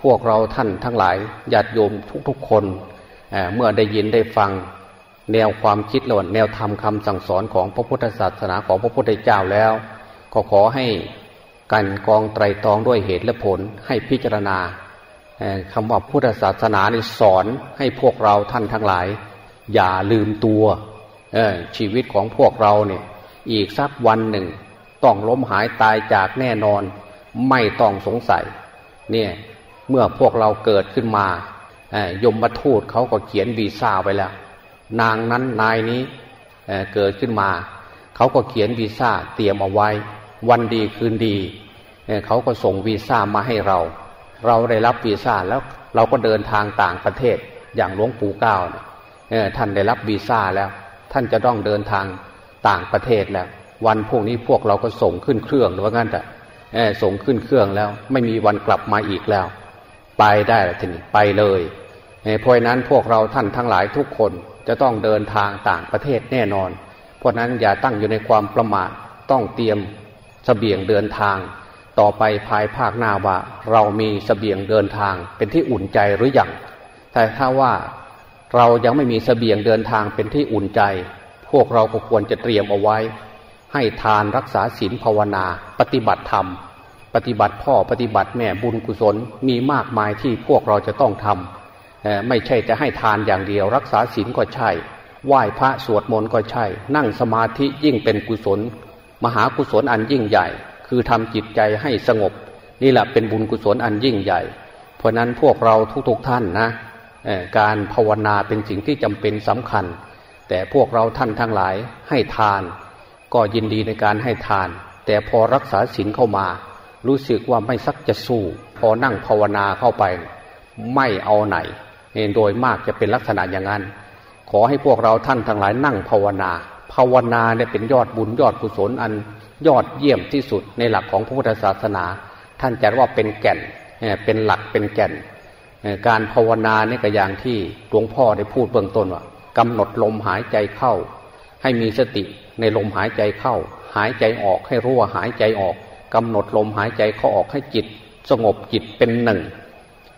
Speaker 1: พวกเราท่านทั้งหลายญาติโยมทุกๆคนเเมื่อได้ยินได้ฟังแนวความคิดหรือแนวธรรมคาสั่งสอนของพระพุทธศาสนาของพระพุทธเจ้าแล้วก็ขอให้กันกองไตรตรองด้วยเหตุและผลให้พิจารณาคำว่าพุทธศาสนานี่สอนให้พวกเราท่านทั้งหลาย อย่าลืมตัวชีวิตของพวกเราเนี่ยอีกสักวันหนึ่ง ต้องล้มหายตายจากแน่นอนไม่ต้องสงสัยเนี่ย เมื่อพวกเราเกิดขึ้นมายมมาทูตเขาก็เขียนวีซ่าไว้แล้ว นางนั้นนายนี้เเกิดขึ้นมาเขาก็เขียนวีซ่าเตรียมเอาไว้ วันดีคืนดีเเขาก็ส่งวีซ่ามาให้เรา เราได้รับวีซ่าแล้วเราก็เดินทางต่างประเทศอย่างหลวงปู่เก้าเนี่ยท่านได้รับวีซ่าแล้ว ท่านจะต้องเดินทางต่างประเทศแล้ว วันพวกนี้พวกเราก็ส่งขึ้นเครื่องหรือว่างั้นแต่ส่งขึ้นเครื่องแล้ว ไม่มีวันกลับมาอีกแล้ว ไปได้ทีนี้ไปเลยเพราะนั้นพวกเราท่านทั้งหลายทุกคนจะต้องเดินทางต่างประเทศแน่นอน เพราะนั้นอย่าตั้งอยู่ในความประมาทต้องเตรียมสเสบียงเดินทาง ต่อไปภายภาคหน้าว่าเรามีสเสบียงเดินทางเป็นที่อุ่นใจหรืออยังแต่ถ้าว่าเรายังไม่มีสเสบียงเดินทางเป็นที่อุ่นใจ พวกเราก็ควรจะเตรียมเอาไว้ ให้ทานรักษาศีลภาวนา ปฏิบัติธรรม ปฏิบัติพ่อปฏิบัติแม่บุญกุศลมีมากมายที่พวกเราจะต้องทำไม่ใช่จะให้ทานอย่างเดียว รักษาศีลก็ใช่ ไหว้พระสวดมนต์ก็ใช่ นั่งสมาธิยิ่งเป็นกุศล มหากุศลอันยิ่งใหญ่ คือทำจิตใจให้สงบ นี่แหละเป็นบุญกุศลอันยิ่งใหญ่ เพราะนั้นพวกเราทุกๆทท่านนะการภาวนาเป็นสิ่งที่จำเป็นสำคัญ แต่พวกเราท่านทั้งหลายให้ทาน ก็ยินดีในการให้ทาน แต่พอรักษาศีลเข้ามา รู้สึกว่าไม่สักจะสู้ พอนั่งภาวนาเข้าไป ไม่เอาไหนโดยมากจะเป็นลักษณะอย่างนั้น ขอให้พวกเราท่านทั้งหลายนั่งภาวนา ภาวนาเนี่ยเป็นยอดบุญยอดกุศลอันยอดเยี่ยมที่สุดในหลักของพระพุทธศาสนา ท่านจะว่าเป็นแก่นเป็นหลักเป็นแก่น การภาวนาเนี่ยก็อย่างที่หลวงพ่อได้พูดเบื้องต้นว่ากำหนดลมหายใจเข้า ให้มีสติในลมหายใจเข้า หายใจออกให้รู้ว่าหายใจออก กำหนดลมหายใจเข้าออกให้จิต สงบจิตเป็นหนึ่ง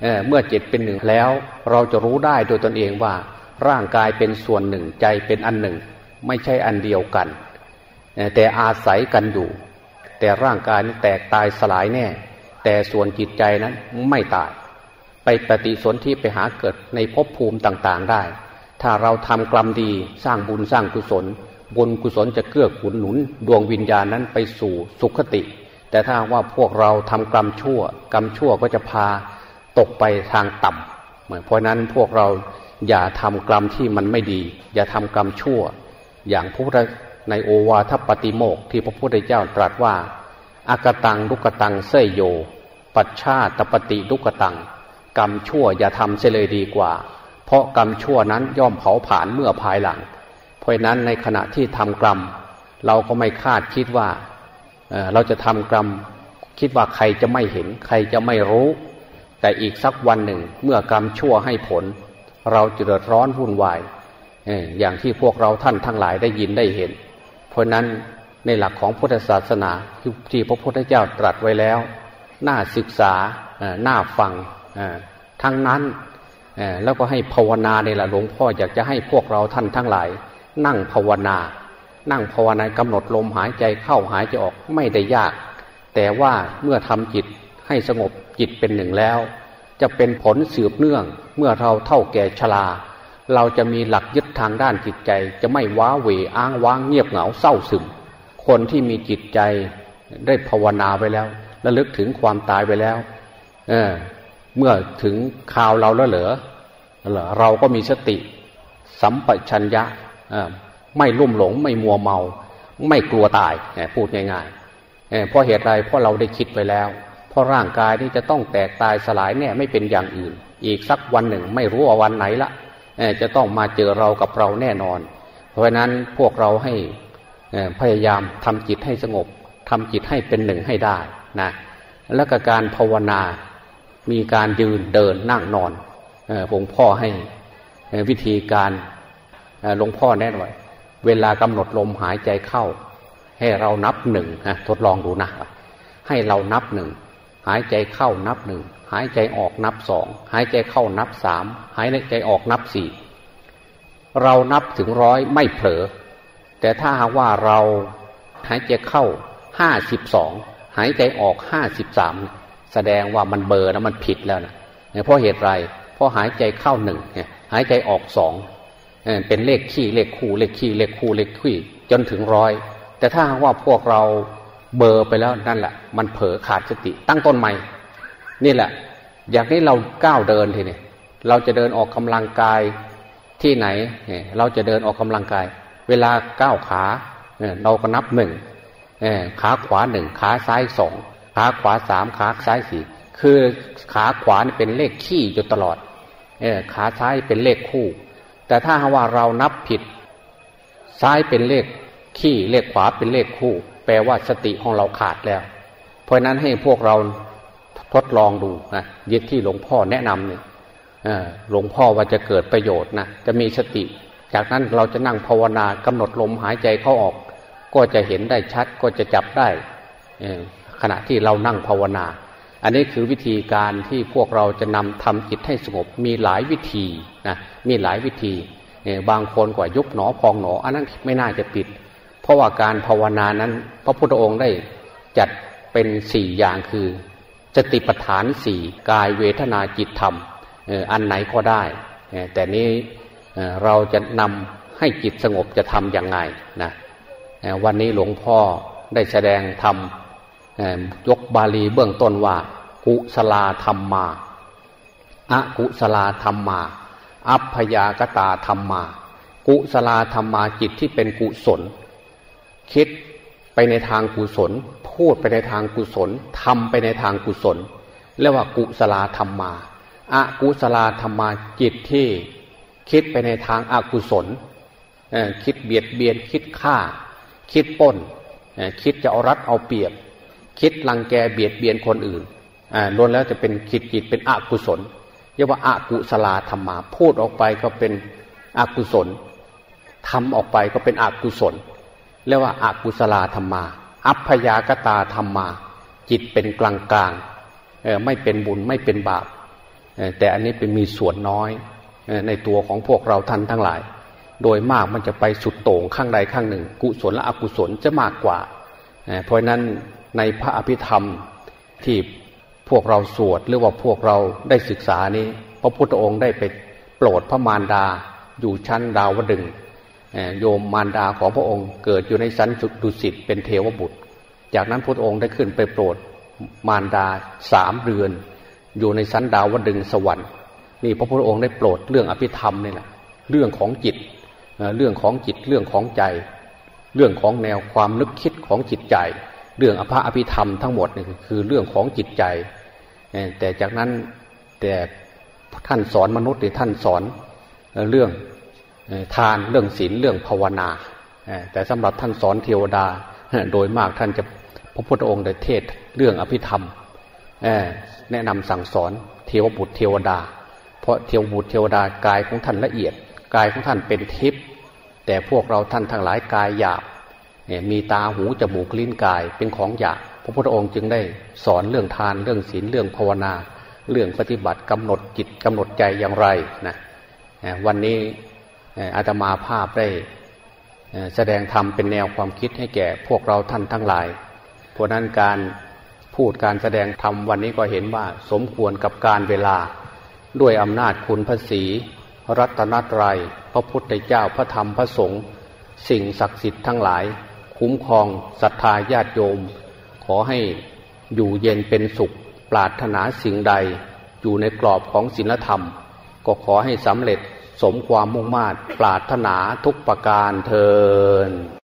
Speaker 1: เเมื่อจิตเป็นหนึ่งแล้ว เราจะรู้ได้โดยตนเองว่า ร่างกายเป็นส่วนหนึ่งใจเป็นอันหนึ่ง ไม่ใช่อันเดียวกัน แต่อาศัยกันอยู่ แต่ร่างกายนั้นแตกตายสลายแน่ แต่ส่วนจิตใจนั้นไม่ตาย ไปปฏิสนธิไปหาเกิดในภพภูมิต่างๆได้ ถ้าเราทำกรรมดีสร้างบุญสร้างกุศลบุญกุศลจะเกื้อกูลหนุน ดวงวิญญาณนั้นไปสู่สุขติ แต่ถ้าว่าพวกเราทำกรรมชั่ว กรรมชั่วก็จะพาตกไปทางต่ำเพราะนั้นพวกเราอย่าทำกรรมที่มันไม่ดี อย่าทำกรรมชั่ว อย่างพระในโอวาทปฏิโมกที่พระพุทธเจ้าตรัสว่าอากตังลุกตังเสยโย ปัจชาตปฏิลุกตัง กรรมชั่วอย่าทำเสียเลยดีกว่า เพราะกรรมชั่วนั้นย่อมเผาผลาญเมื่อภายหลัง เพราะนั้นในขณะที่ทำกรรม เราก็ไม่คาดคิดว่า เราจะทำกรรมคิดว่าใครจะไม่เห็น ใครจะไม่รู้ แต่อีกสักวันหนึ่งเมื่อกรรมชั่วให้ผล เราจะเดือดร้อนวุ่นวายอย่างที่พวกเราท่านทั้งหลายได้ยินได้เห็น เพราะนั้นในหลักของพุทธศาสนาที่พระพุทธเจ้าตรัสไว้แล้ว น่าศึกษาน่าฟังทั้งนั้นแล้วก็ให้ภาวนาในละหลวงพ่ออยากจะให้พวกเราท่านทั้งหลาย นั่งภาวนา นั่งภาวนากำหนดลมหายใจเข้าหายใจออกไม่ได้ยาก แต่ว่าเมื่อทำจิตให้สงบจิตเป็นหนึ่งแล้ว จะเป็นผลสืบเนื่อง เมื่อเราเท่าแก่ชราเราจะมีหลักยึดทางด้านจิตใจ จะไม่ว้าเหวอ้างว้างเงียบเหงาเศร้าซึม คนที่มีจิตใจได้ภาวนาไปแล้วระลึกถึงความตายไปแล้ว เออ เมื่อถึงข่าวเราแล้วเหรอเราก็มีสติ สัมปชัญญะ ไม่ลุ่มหลง ไม่มัวเมา ไม่กลัวตายพูดง่ายๆเพราะเหตุไรเพราะเราได้คิดไปแล้ว เพราะร่างกายนี่จะต้องแตกตายสลายแน่ไม่เป็นอย่างอื่น อีกสักวันหนึ่งไม่รู้ว่าวันไหนละจะต้องมาเจอเรากับเราแน่นอน เพราะนั้นพวกเราให้พยายามทำจิตให้สงบทำจิตให้เป็นหนึ่งให้ได้นะและกการภาวนา มีการยืนเดินนั่งนอนหลวงพ่อให้วิธีการหลวงพ่อแน่นอน เวลากำหนดลมหายใจเข้า ให้เรานับหนึ่งทดลองดูนะ ให้เรานับหนึ่งหายใจเข้านับหนึ่งหายใจออกนับสองหายใจเข้านับสามหายใจออกนับสี่เรานับถึงร้อยไม่เผลอ แต่ถ้าหากว่าเราหายใจเข้าห้าสิบสองหายใจออกห้าสิบสามแสดงว่ามันเบอร์นะมันผิดแล้วนะเพราะเหตุไรเพราะหายใจเข้าหนึ่งหายใจออกสอง เป็นเลขขี้เลขคู่เลขขี้เลขคู่เลขขี้จนถึงร้อยแต่ถ้าว่าพวกเราเบอร์ไปแล้วนั่นแหละ มันเผลอขาดสติ ตั้งต้นใหม่ นี่แหละ อย่างนี้เราก้าวเดินทีนี้เราจะเดินออกกำลังกายที่ไหนเราจะเดินออกกำลังกาย เวลาก้าวขาเราก็นับหนึ่งขาขวาหนึ่งขาซ้ายสองขาขวาสามขาซ้ายสี่คือขาขวานี่เป็นเลขขี้อยู่ตลอดขาซ้ายเป็นเลขคู่ แต่ถ้าว่าเรานับผิด ซ้ายเป็นเลขขี้เลขขวาเป็นเลขคู่ แปลว่าสติของเราขาดแล้ว เพราะนั้นให้พวกเราทดลองดูนะยึดที่หลวงพ่อแนะนำเนี่ยหลวงพ่อว่าจะเกิดประโยชน์นะจะมีสติ จากนั้นเราจะนั่งภาวนากำหนดลมหายใจเข้าออก ก็จะเห็นได้ชัดก็จะจับได้ขณะที่เรานั่งภาวนา อันนี้คือวิธีการที่พวกเราจะนำทำจิตให้สงบมีหลายวิธี นะมีหลายวิธีบางคนกว่ายุบหนอพองหนอ อันนั้นไม่น่าจะปิด เพราะว่าการภาวนานั้น พระพุทธองค์ได้จัดเป็นสี่อย่างคือสติปัฏฐานสี่กายเวทนาจิตธรรมอันไหนก็ได้ แต่นี้เราจะนำให้จิตสงบจะทำอย่างไงนะวันนี้หลวงพ่อได้แสดงธรรมยกบาลีเบื้องต้นว่า กุสลาธรรมมาอะกุสลาธรรมมา อัพยากตาธรรมมา กุสลาธรรมมาจิตที่เป็นกุศล คิดไปในทางกุศล พูดไปในทางกุศลทำไปในทางกุศลเรียกว่ากุสลาธรรมมาอากุสลาธรรมาจิตที่คิดไปในทางอากุศลคิดเบียดเบียนคิดฆ่า คิดป้นคิดจะเอารัดเอาเปรียบ คิดลังแกเบียดเบียนคนอื่นล้วนแล้วจะเป็นคิดจิตเป็นอกุศล รียกว่าอากุสลาธรรมาพูดออกไปก็เป็นอกุศลทำออกไปก็เป็นอกุศลเรียกว่าอากุสลาธรรมา อัพยากตาธรรมา จิตเป็นกลางกลางไม่เป็นบุญไม่เป็นบาปแต่อันนี้เป็นมีส่วนน้อยในตัวของพวกเราท่านทั้งหลาย โดยมากมันจะไปสุดโต่งข้างใดข้างหนึ่ง กุศลและอกุศลจะมากกว่า เพราะนั้นในพระอภิธรรมที่ พวกเราสวดหรือว่าพวกเราได้ศึกษานี้ พระพุทธองค์ได้ไปโปรดพระมารดาอยู่ชั้นดาวดึงโยมมารดาของพระองค์เกิดอยู่ในสันจุดุสิตเป็นเทวบุตร จากนั้นพระองค์ได้ขึ้นไปโปรดมารดาสามเดือน อยู่ในสันดาวดึงสวรรค์นี่พระพุทธองค์ได้โปรดเรื่องอภิธรรมนี่แหละเรื่องของจิตเรื่องของจิตเรื่องของใจ เรื่องของแนวความนึกคิดของจิตใจ เรื่องอภะอภิธรรมทั้งหมดนี่คือเรื่องของจิตใจ แต่จากนั้นแต่ท่านสอนมนุษย์ท่านสอนเรื่องทานเรื่องศีลเรื่องภาวนา แต่สำหรับท่านสอนเทวดา โดยมากท่านจะพระพุทธองค์ได้เทศเรื่องอภิธรรมแนะนำสั่งสอนเทวบุตรเทวดา เพราะเทวบุตรเทวดากายของท่านละเอียด กายของท่านเป็นทิพย์แต่พวกเราท่านทั้งหลายกายหยาบมีตาหูจมูกลิ้นกายเป็นของหยาบ ระพุทธองค์จึงได้สอนเรื่องทานเรื่องศีลเรื่องภาวนา เรื่องปฏิบัติกำหนดจิตกำหนดใจอย่างไรนะวันนี้อาตมาภาพได้แสดงธรรมเป็นแนวความคิดให้แก่พวกเราท่านทั้งหลาย เพราะนั้นการพูดการแสดงธรรมวันนี้ก็เห็นว่าสมควรกับการเวลา ด้วยอำนาจคุณพระศีรัตนตรยัยพระพุทธเจ้าพระธรรมพระสงฆ์สิ่งศักดิ์สิทธิ์ทั้งหลาย คุ้มครองศรัทธาญาติโยม อให้อยู่เย็นเป็นสุข ปรารถนาสิ่งใด อยู่ในกรอบของศีลธรรม ก็ขอให้สำเร็จสมความมุ่งมา่ปรารถนาทุกประการเทอ